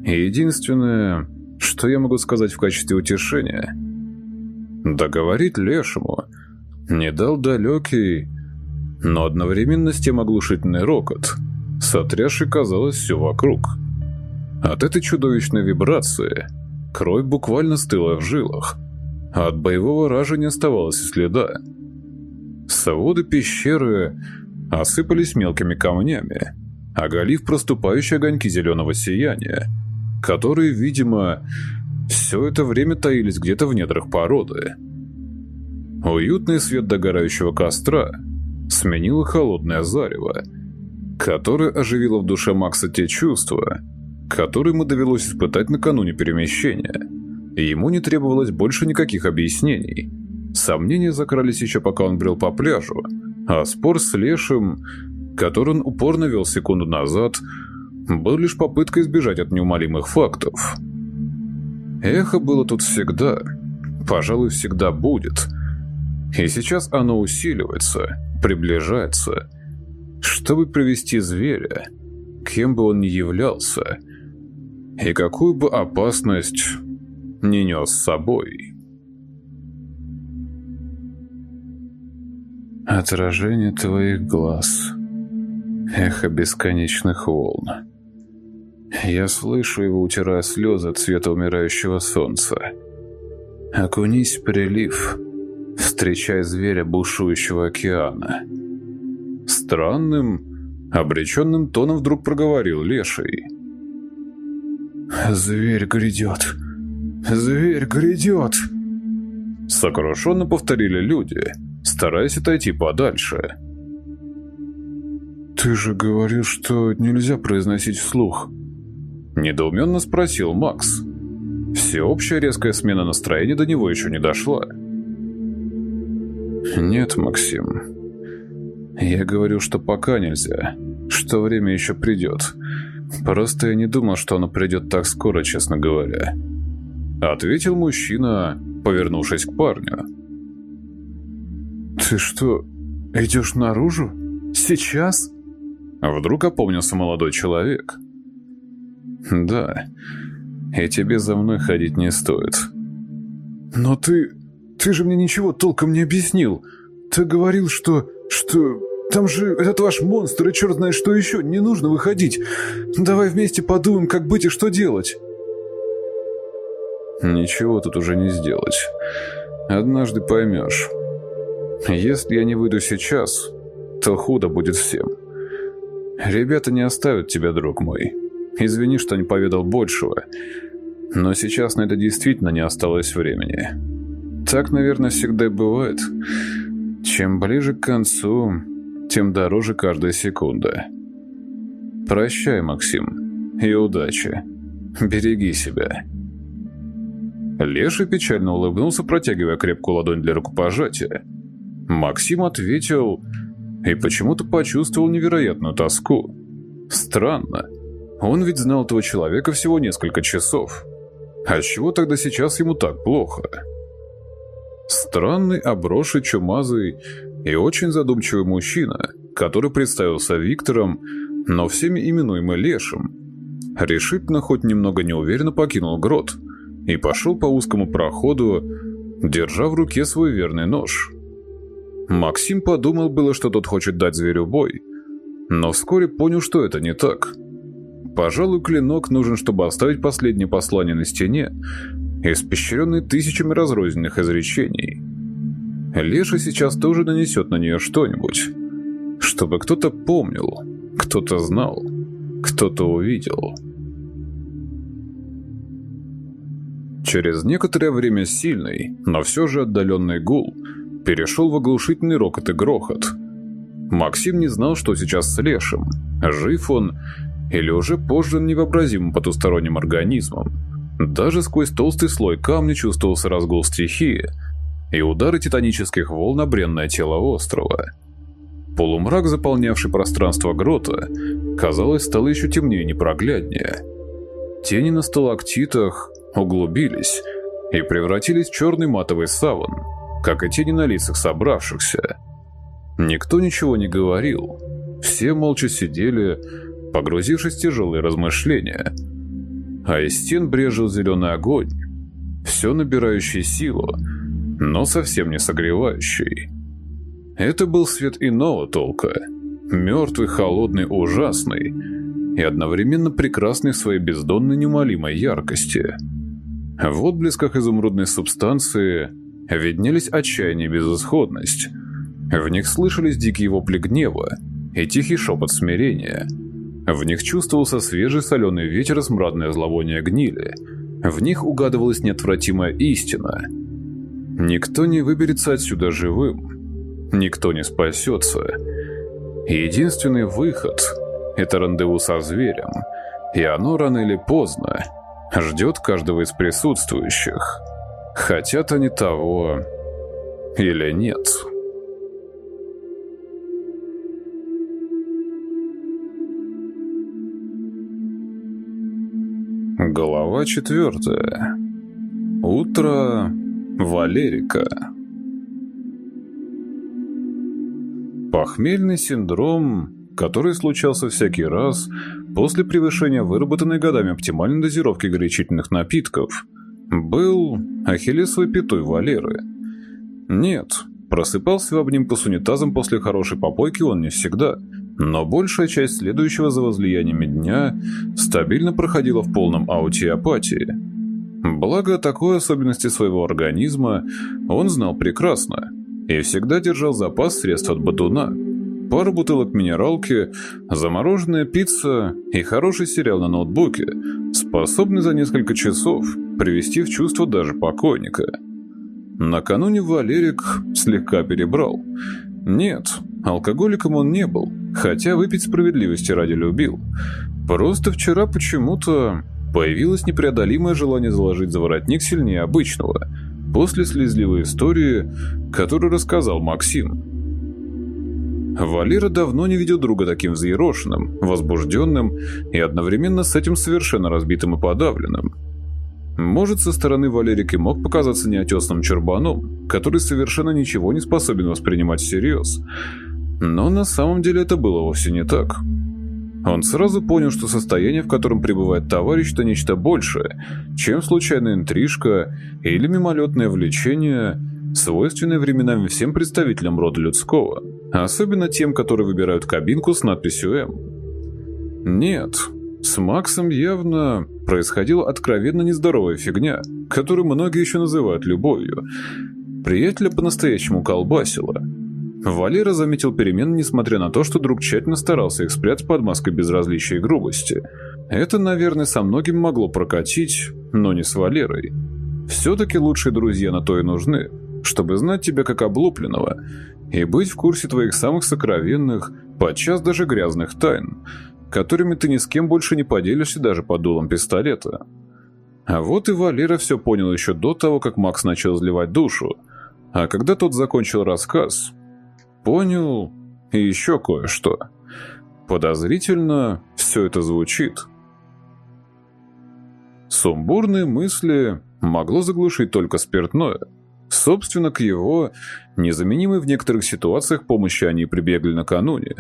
И единственное, что я могу сказать в качестве утешения, договорить Лешему не дал далекий, но одновременно с тем оглушительный рокот, сотрясший, казалось, все вокруг. От этой чудовищной вибрации кровь буквально стыла в жилах, а от боевого ража не оставалось следа. Своды пещеры осыпались мелкими камнями, оголив проступающие огоньки зеленого сияния, которые, видимо, все это время таились где-то в недрах породы. Уютный свет догорающего костра — сменило холодное зарево, которое оживило в душе Макса те чувства, которые ему довелось испытать накануне перемещения. ему не требовалось больше никаких объяснений. Сомнения закрались еще пока он брел по пляжу, а спор с Лешим, который он упорно вел секунду назад, был лишь попыткой избежать от неумолимых фактов. Эхо было тут всегда, пожалуй, всегда будет. И сейчас оно усиливается, приближается, чтобы привести зверя, кем бы он ни являлся, и какую бы опасность не нес с собой. Отражение твоих глаз. Эхо бесконечных волн. Я слышу его, утирая слезы цвета умирающего солнца. Окунись в прилив, встречай зверя бушующего океана. Странным, обреченным тоном вдруг проговорил Леший. «Зверь грядет! Зверь грядет!» Сокрушенно повторили люди, стараясь отойти подальше. «Ты же говорил, что нельзя произносить вслух», Недоуменно спросил Макс. Всеобщая резкая смена настроения до него еще не дошла. «Нет, Максим. Я говорю, что пока нельзя, что время еще придет. Просто я не думал, что оно придет так скоро, честно говоря». Ответил мужчина, повернувшись к парню. «Ты что, идешь наружу? Сейчас?» Вдруг опомнился молодой человек. «Да, и тебе за мной ходить не стоит». «Но ты... ты же мне ничего толком не объяснил. Ты говорил, что... что... Там же этот ваш монстр и черт знает что еще, не нужно выходить. Давай вместе подумаем, как быть и что делать». «Ничего тут уже не сделать. Однажды поймешь. Если я не выйду сейчас, то худо будет всем. Ребята не оставят тебя, друг мой». Извини, что не поведал большего. Но сейчас на это действительно не осталось времени. Так, наверное, всегда и бывает. Чем ближе к концу, тем дороже каждая секунда. Прощай, Максим, и удачи. Береги себя. Леша печально улыбнулся, протягивая крепкую ладонь для рукопожатия. Максим ответил и почему-то почувствовал невероятную тоску. Странно. Он ведь знал этого человека всего несколько часов. А чего тогда сейчас ему так плохо? Странный, обросший, чумазый и очень задумчивый мужчина, который представился Виктором, но всеми именуемый Лешим, решительно, хоть немного неуверенно покинул грот и пошел по узкому проходу, держа в руке свой верный нож. Максим подумал было, что тот хочет дать зверю бой, но вскоре понял, что это не так – Пожалуй, клинок нужен, чтобы оставить последнее послание на стене, испещренный тысячами разрозненных изречений. Леша сейчас тоже нанесет на нее что-нибудь, чтобы кто-то помнил, кто-то знал, кто-то увидел. Через некоторое время сильный, но все же отдаленный гул перешел в оглушительный рокот и грохот. Максим не знал, что сейчас с Лешим, жив он или уже позже невообразимым потусторонним организмом. Даже сквозь толстый слой камня чувствовался разгул стихии и удары титанических волн на бренное тело острова. Полумрак, заполнявший пространство грота, казалось, стало еще темнее и непрогляднее. Тени на сталактитах углубились и превратились в черный матовый саван, как и тени на лицах собравшихся. Никто ничего не говорил. Все молча сидели, погрузившись в тяжелые размышления. А из стен брежил зеленый огонь, все набирающий силу, но совсем не согревающий. Это был свет иного толка, мертвый, холодный, ужасный и одновременно прекрасный в своей бездонной неумолимой яркости. В отблесках изумрудной субстанции виднелись отчаяние и безысходность. В них слышались дикие вопли гнева и тихий шепот смирения – в них чувствовался свежий соленый ветер и смрадное зловоние гнили. В них угадывалась неотвратимая истина. Никто не выберется отсюда живым. Никто не спасется. Единственный выход – это рандеву со зверем. И оно рано или поздно ждет каждого из присутствующих. Хотят они того или нет. Глава четвертая. Утро Валерика. Похмельный синдром, который случался всякий раз после превышения выработанной годами оптимальной дозировки горячительных напитков, был ахиллесовой пятой Валеры. Нет, просыпался в обнимку с унитазом после хорошей попойки он не всегда – но большая часть следующего за возлияниями дня стабильно проходила в полном ауте и апатии. Благо, такой особенности своего организма он знал прекрасно и всегда держал запас средств от батуна. Пару бутылок минералки, замороженная пицца и хороший сериал на ноутбуке, способны за несколько часов привести в чувство даже покойника. Накануне Валерик слегка перебрал. Нет, алкоголиком он не был, хотя выпить справедливости ради любил. Просто вчера почему-то появилось непреодолимое желание заложить за воротник сильнее обычного, после слезливой истории, которую рассказал Максим. Валера давно не видел друга таким взъерошенным, возбужденным и одновременно с этим совершенно разбитым и подавленным. Может, со стороны Валерик и мог показаться неотесным чурбаном, который совершенно ничего не способен воспринимать всерьез, но на самом деле это было вовсе не так. Он сразу понял, что состояние, в котором пребывает товарищ, это нечто большее, чем случайная интрижка или мимолетное влечение, свойственное временами всем представителям рода людского, особенно тем, которые выбирают кабинку с надписью «М». Нет, с Максом явно происходила откровенно нездоровая фигня, которую многие еще называют любовью. Приятеля по-настоящему колбасило – Валера заметил перемены, несмотря на то, что друг тщательно старался их спрятать под маской безразличия и грубости. Это, наверное, со многим могло прокатить, но не с Валерой. Все-таки лучшие друзья на то и нужны, чтобы знать тебя как облупленного и быть в курсе твоих самых сокровенных, подчас даже грязных тайн, которыми ты ни с кем больше не поделишься даже под дулом пистолета. А вот и Валера все понял еще до того, как Макс начал изливать душу, а когда тот закончил рассказ, понял и еще кое-что. Подозрительно все это звучит. Сумбурные мысли могло заглушить только спиртное. Собственно, к его, незаменимой в некоторых ситуациях, помощи они прибегли накануне.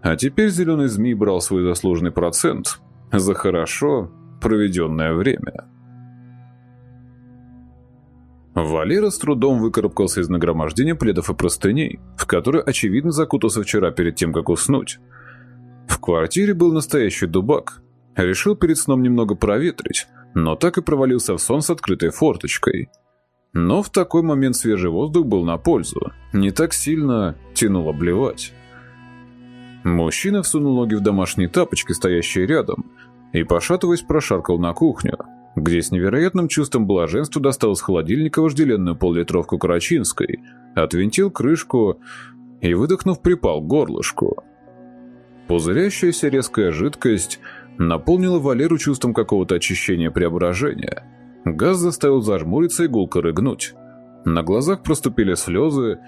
А теперь зеленый змей брал свой заслуженный процент за хорошо проведенное время. Валера с трудом выкарабкался из нагромождения пледов и простыней, в которые, очевидно, закутался вчера перед тем, как уснуть. В квартире был настоящий дубак. Решил перед сном немного проветрить, но так и провалился в сон с открытой форточкой. Но в такой момент свежий воздух был на пользу, не так сильно тянуло блевать. Мужчина всунул ноги в домашние тапочки, стоящие рядом, и, пошатываясь, прошаркал на кухню – где с невероятным чувством блаженства достал из холодильника вожделенную поллитровку Карачинской, отвинтил крышку и, выдохнув, припал к горлышку. Пузырящаяся резкая жидкость наполнила Валеру чувством какого-то очищения преображения. Газ заставил зажмуриться и гулко рыгнуть. На глазах проступили слезы,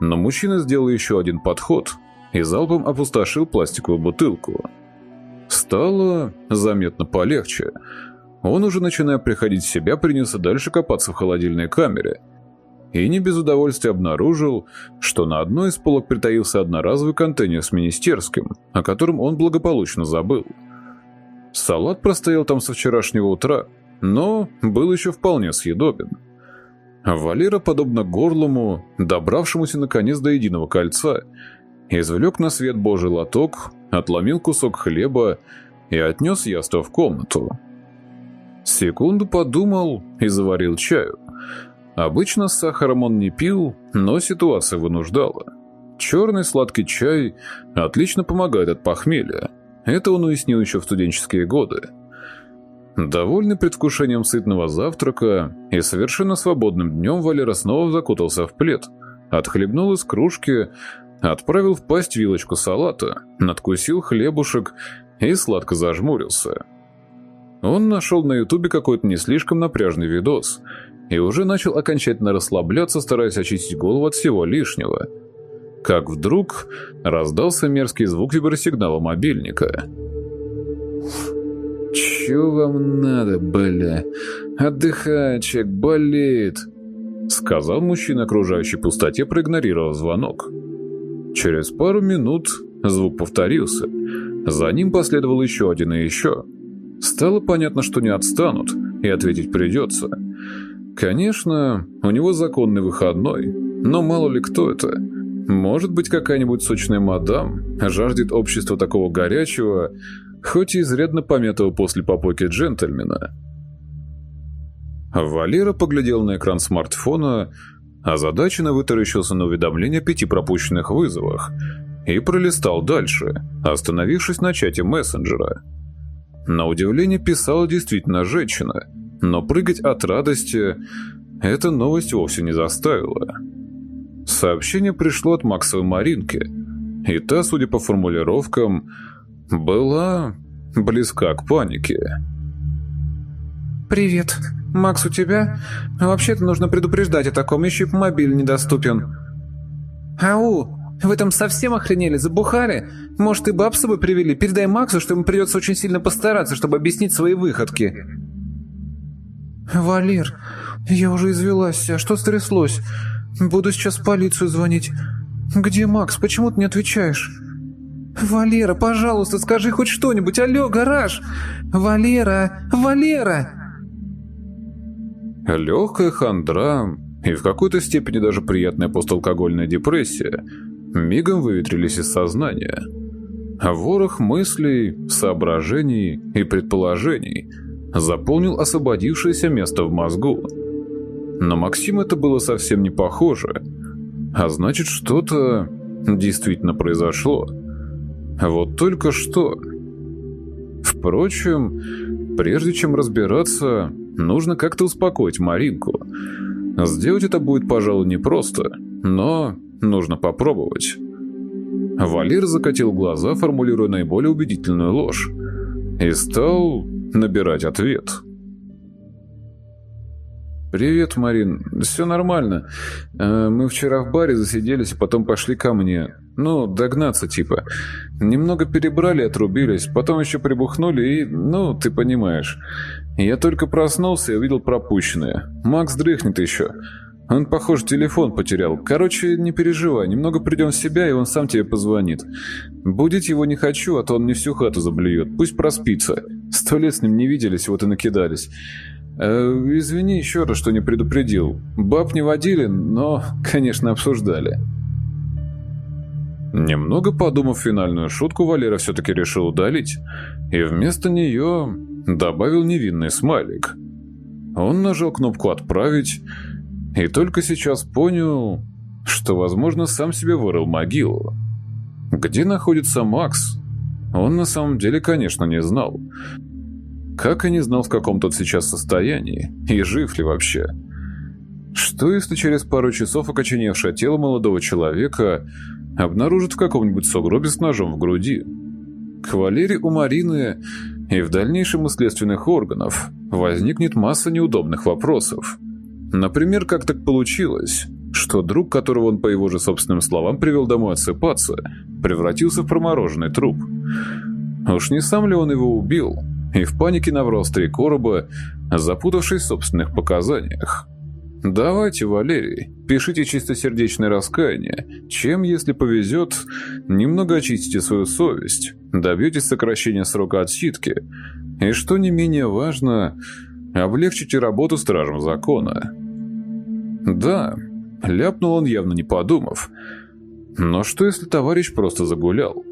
но мужчина сделал еще один подход и залпом опустошил пластиковую бутылку. Стало заметно полегче – он уже, начиная приходить в себя, принялся дальше копаться в холодильной камере. И не без удовольствия обнаружил, что на одной из полок притаился одноразовый контейнер с министерским, о котором он благополучно забыл. Салат простоял там со вчерашнего утра, но был еще вполне съедобен. Валера, подобно горлому, добравшемуся наконец до единого кольца, извлек на свет божий лоток, отломил кусок хлеба и отнес яство в комнату. Секунду подумал и заварил чаю. Обычно с сахаром он не пил, но ситуация вынуждала. Черный сладкий чай отлично помогает от похмелья. Это он уяснил еще в студенческие годы. Довольный предвкушением сытного завтрака и совершенно свободным днем Валера снова закутался в плед, отхлебнул из кружки, отправил в пасть вилочку салата, надкусил хлебушек и сладко зажмурился. Он нашел на ютубе какой-то не слишком напряжный видос и уже начал окончательно расслабляться, стараясь очистить голову от всего лишнего. Как вдруг раздался мерзкий звук вибросигнала мобильника. «Чё вам надо, бля? Отдыхай, чек, болит!» Сказал мужчина окружающей пустоте, проигнорировав звонок. Через пару минут звук повторился. За ним последовал еще один и еще. Стало понятно, что не отстанут, и ответить придется. Конечно, у него законный выходной, но мало ли кто это. Может быть, какая-нибудь сочная мадам жаждет общества такого горячего, хоть и изрядно помятого после попойки джентльмена. Валера поглядел на экран смартфона, озадаченно вытаращился на уведомление о пяти пропущенных вызовах и пролистал дальше, остановившись на чате мессенджера. На удивление писала действительно женщина, но прыгать от радости эта новость вовсе не заставила. Сообщение пришло от Максовой Маринки, и та, судя по формулировкам, была близка к панике. «Привет. Макс у тебя? Вообще-то нужно предупреждать о таком, еще и мобиль недоступен». «Ау! Вы там совсем охренели? Забухали? Может, и баб с собой привели? Передай Максу, что ему придется очень сильно постараться, чтобы объяснить свои выходки». «Валер, я уже извелась. А что стряслось? Буду сейчас в полицию звонить. Где Макс? Почему ты не отвечаешь?» «Валера, пожалуйста, скажи хоть что-нибудь. Алло, гараж! Валера! Валера!» Легкая хандра и в какой-то степени даже приятная посталкогольная депрессия мигом выветрились из сознания. Ворох мыслей, соображений и предположений заполнил освободившееся место в мозгу. На Максима это было совсем не похоже, а значит, что-то действительно произошло. Вот только что. Впрочем, прежде чем разбираться, нужно как-то успокоить Маринку. Сделать это будет, пожалуй, непросто, но нужно попробовать. Валер закатил глаза, формулируя наиболее убедительную ложь, и стал набирать ответ. «Привет, Марин. Все нормально. Э, мы вчера в баре засиделись, а потом пошли ко мне. Ну, догнаться типа. Немного перебрали, отрубились, потом еще прибухнули и... Ну, ты понимаешь. Я только проснулся и увидел пропущенное. Макс дрыхнет еще. Он, похоже, телефон потерял. Короче, не переживай, немного придем в себя, и он сам тебе позвонит. Будить его не хочу, а то он мне всю хату заблюет. Пусть проспится. Сто лет с ним не виделись, вот и накидались. Э, извини еще раз, что не предупредил. Баб не водили, но, конечно, обсуждали. Немного подумав финальную шутку, Валера все-таки решил удалить, и вместо нее добавил невинный смайлик. Он нажал кнопку «Отправить», и только сейчас понял, что, возможно, сам себе вырыл могилу. Где находится Макс? Он на самом деле, конечно, не знал. Как и не знал, в каком тот сейчас состоянии, и жив ли вообще. Что если через пару часов окоченевшее тело молодого человека обнаружат в каком-нибудь сугробе с ножом в груди? К Валере у Марины и в дальнейшем у следственных органов возникнет масса неудобных вопросов. Например, как так получилось, что друг, которого он, по его же собственным словам, привел домой отсыпаться, превратился в промороженный труп. Уж не сам ли он его убил? И в панике наврал три короба, запутавшись в собственных показаниях. Давайте, Валерий, пишите чистосердечное раскаяние, чем, если повезет, немного очистите свою совесть, добьетесь сокращения срока отсидки, и, что не менее важно, облегчите работу стражам закона. Да, ляпнул он явно не подумав. Но что если товарищ просто загулял?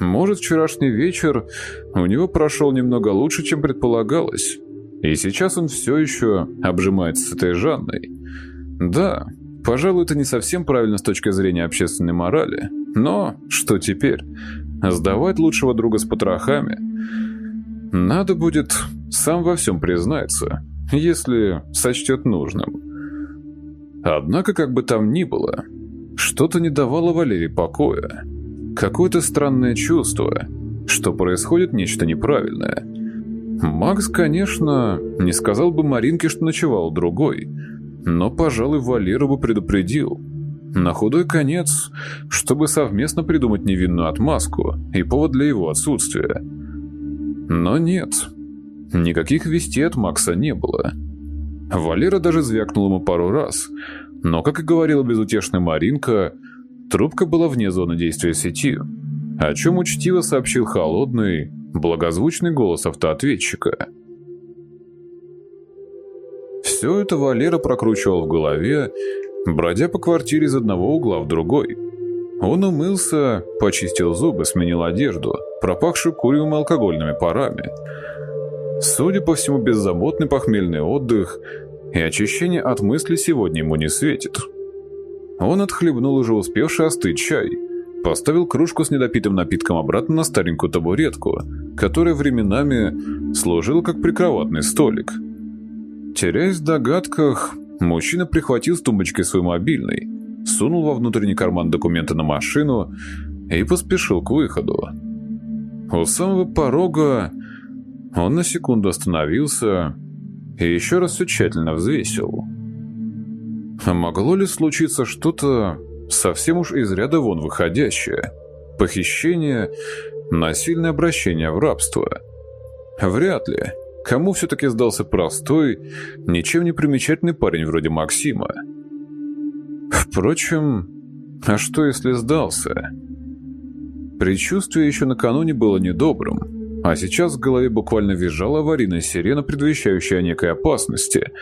Может, вчерашний вечер у него прошел немного лучше, чем предполагалось. И сейчас он все еще обжимается с этой Жанной. Да, пожалуй, это не совсем правильно с точки зрения общественной морали. Но что теперь? Сдавать лучшего друга с потрохами? Надо будет сам во всем признаться, если сочтет нужным. Однако, как бы там ни было, что-то не давало Валерии покоя. Какое-то странное чувство, что происходит нечто неправильное – Макс, конечно, не сказал бы Маринке, что ночевал другой, но, пожалуй, Валера бы предупредил. На худой конец, чтобы совместно придумать невинную отмазку и повод для его отсутствия. Но нет, никаких вестей от Макса не было. Валера даже звякнул ему пару раз, но, как и говорила безутешная Маринка, трубка была вне зоны действия сети, о чем учтиво сообщил холодный, благозвучный голос автоответчика. Все это Валера прокручивал в голове, бродя по квартире из одного угла в другой. Он умылся, почистил зубы, сменил одежду, пропахшую куревым и алкогольными парами. Судя по всему, беззаботный похмельный отдых и очищение от мысли сегодня ему не светит. Он отхлебнул уже успевший остыть чай, поставил кружку с недопитым напитком обратно на старенькую табуретку, которая временами служила как прикроватный столик. Теряясь в догадках, Мужчина прихватил с тумбочки свой мобильный, сунул во внутренний карман документы на машину и поспешил к выходу. У самого порога он на секунду остановился и еще раз все тщательно взвесил. Могло ли случиться что-то совсем уж из ряда вон выходящее? Похищение, насильное обращение в рабство? Вряд ли кому все-таки сдался простой, ничем не примечательный парень вроде Максима. Впрочем, а что если сдался? Предчувствие еще накануне было недобрым, а сейчас в голове буквально визжала аварийная сирена, предвещающая о некой опасности,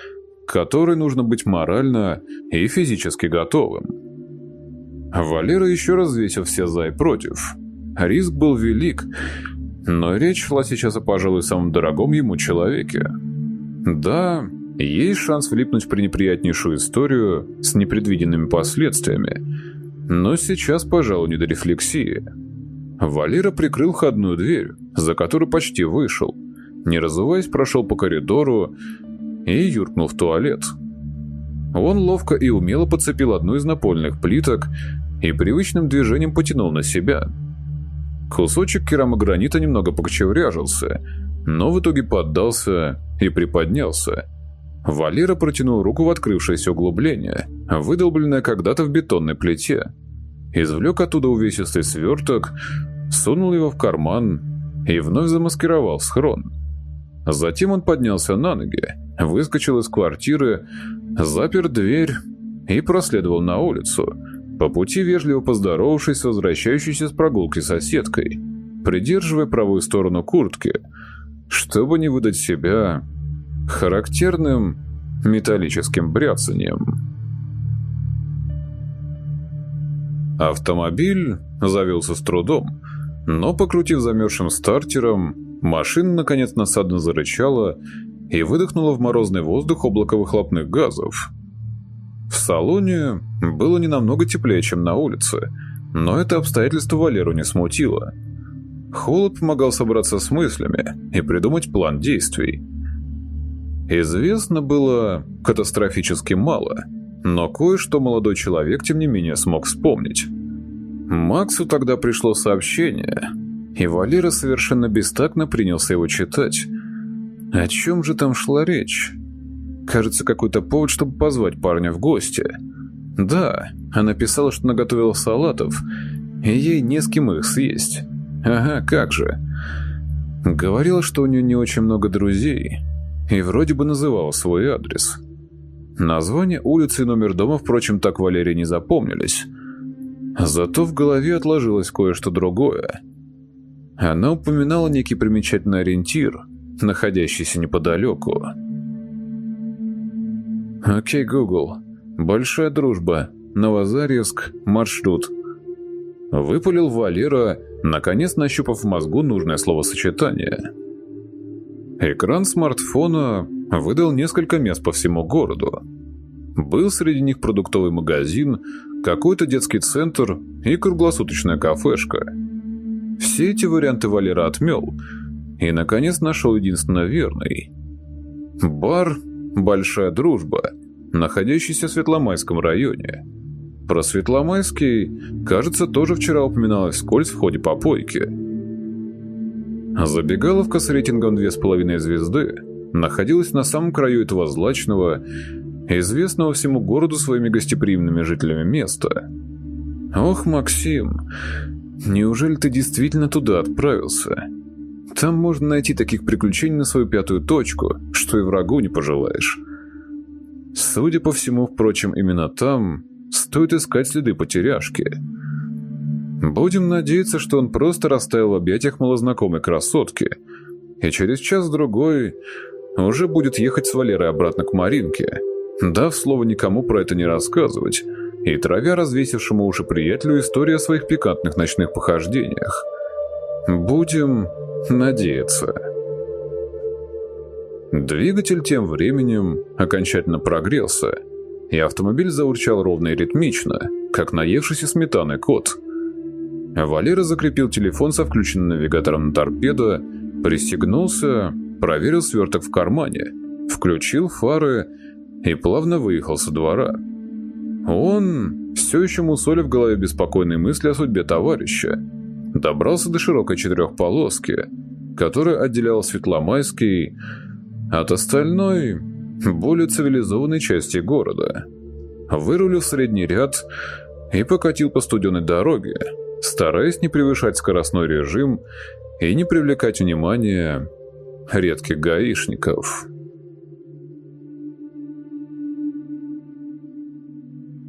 к которой нужно быть морально и физически готовым. Валера еще раз взвесил все за и против. Риск был велик, но речь шла сейчас о, пожалуй, самом дорогом ему человеке. Да, есть шанс влипнуть в пренеприятнейшую историю с непредвиденными последствиями, но сейчас, пожалуй, не до рефлексии. Валера прикрыл входную дверь, за которую почти вышел, не разуваясь, прошел по коридору и юркнул в туалет. Он ловко и умело подцепил одну из напольных плиток и привычным движением потянул на себя – Кусочек керамогранита немного покочевряжился, но в итоге поддался и приподнялся. Валера протянул руку в открывшееся углубление, выдолбленное когда-то в бетонной плите. Извлек оттуда увесистый сверток, сунул его в карман и вновь замаскировал схрон. Затем он поднялся на ноги, выскочил из квартиры, запер дверь и проследовал на улицу – по пути вежливо поздоровавшись с возвращающейся с прогулки соседкой, придерживая правую сторону куртки, чтобы не выдать себя характерным металлическим бряцанием. Автомобиль завелся с трудом, но, покрутив замерзшим стартером, машина наконец насадно зарычала и выдохнула в морозный воздух облако выхлопных газов – в салоне было не намного теплее, чем на улице, но это обстоятельство Валеру не смутило. Холод помогал собраться с мыслями и придумать план действий. Известно было катастрофически мало, но кое-что молодой человек, тем не менее, смог вспомнить. Максу тогда пришло сообщение, и Валера совершенно бестактно принялся его читать. О чем же там шла речь? Кажется, какой-то повод, чтобы позвать парня в гости. Да, она писала, что наготовила салатов, и ей не с кем их съесть. Ага, как же. Говорила, что у нее не очень много друзей, и вроде бы называла свой адрес. Название улицы и номер дома, впрочем, так Валерии не запомнились. Зато в голове отложилось кое-что другое. Она упоминала некий примечательный ориентир, находящийся неподалеку. «Окей, Гугл. Большая дружба. Новозарьевск. Маршрут». Выпалил Валера, наконец нащупав в мозгу нужное словосочетание. Экран смартфона выдал несколько мест по всему городу. Был среди них продуктовый магазин, какой-то детский центр и круглосуточная кафешка. Все эти варианты Валера отмел и, наконец, нашел единственно верный. Бар Большая дружба, находящийся в Светломайском районе. Про Светломайский, кажется, тоже вчера упоминалось вскользь в ходе попойки. Забегаловка с рейтингом 2,5 звезды находилась на самом краю этого злачного, известного всему городу своими гостеприимными жителями места. «Ох, Максим, неужели ты действительно туда отправился? Там можно найти таких приключений на свою пятую точку, что и врагу не пожелаешь». Судя по всему, впрочем, именно там стоит искать следы потеряшки. Будем надеяться, что он просто растаял в объятиях малознакомой красотки, и через час-другой уже будет ехать с Валерой обратно к Маринке, дав слово никому про это не рассказывать, и травя развесившему уши приятелю историю о своих пикантных ночных похождениях. Будем надеяться. Двигатель тем временем окончательно прогрелся, и автомобиль заурчал ровно и ритмично, как наевшийся сметаны кот. Валера закрепил телефон со включенным навигатором на торпедо, пристегнулся, проверил сверток в кармане, включил фары и плавно выехал со двора. Он, все еще мусоля в голове беспокойной мысли о судьбе товарища, добрался до широкой четырехполоски, которая отделяла Светломайский от остальной, более цивилизованной части города. Вырулил в средний ряд и покатил по студеной дороге, стараясь не превышать скоростной режим и не привлекать внимания редких гаишников.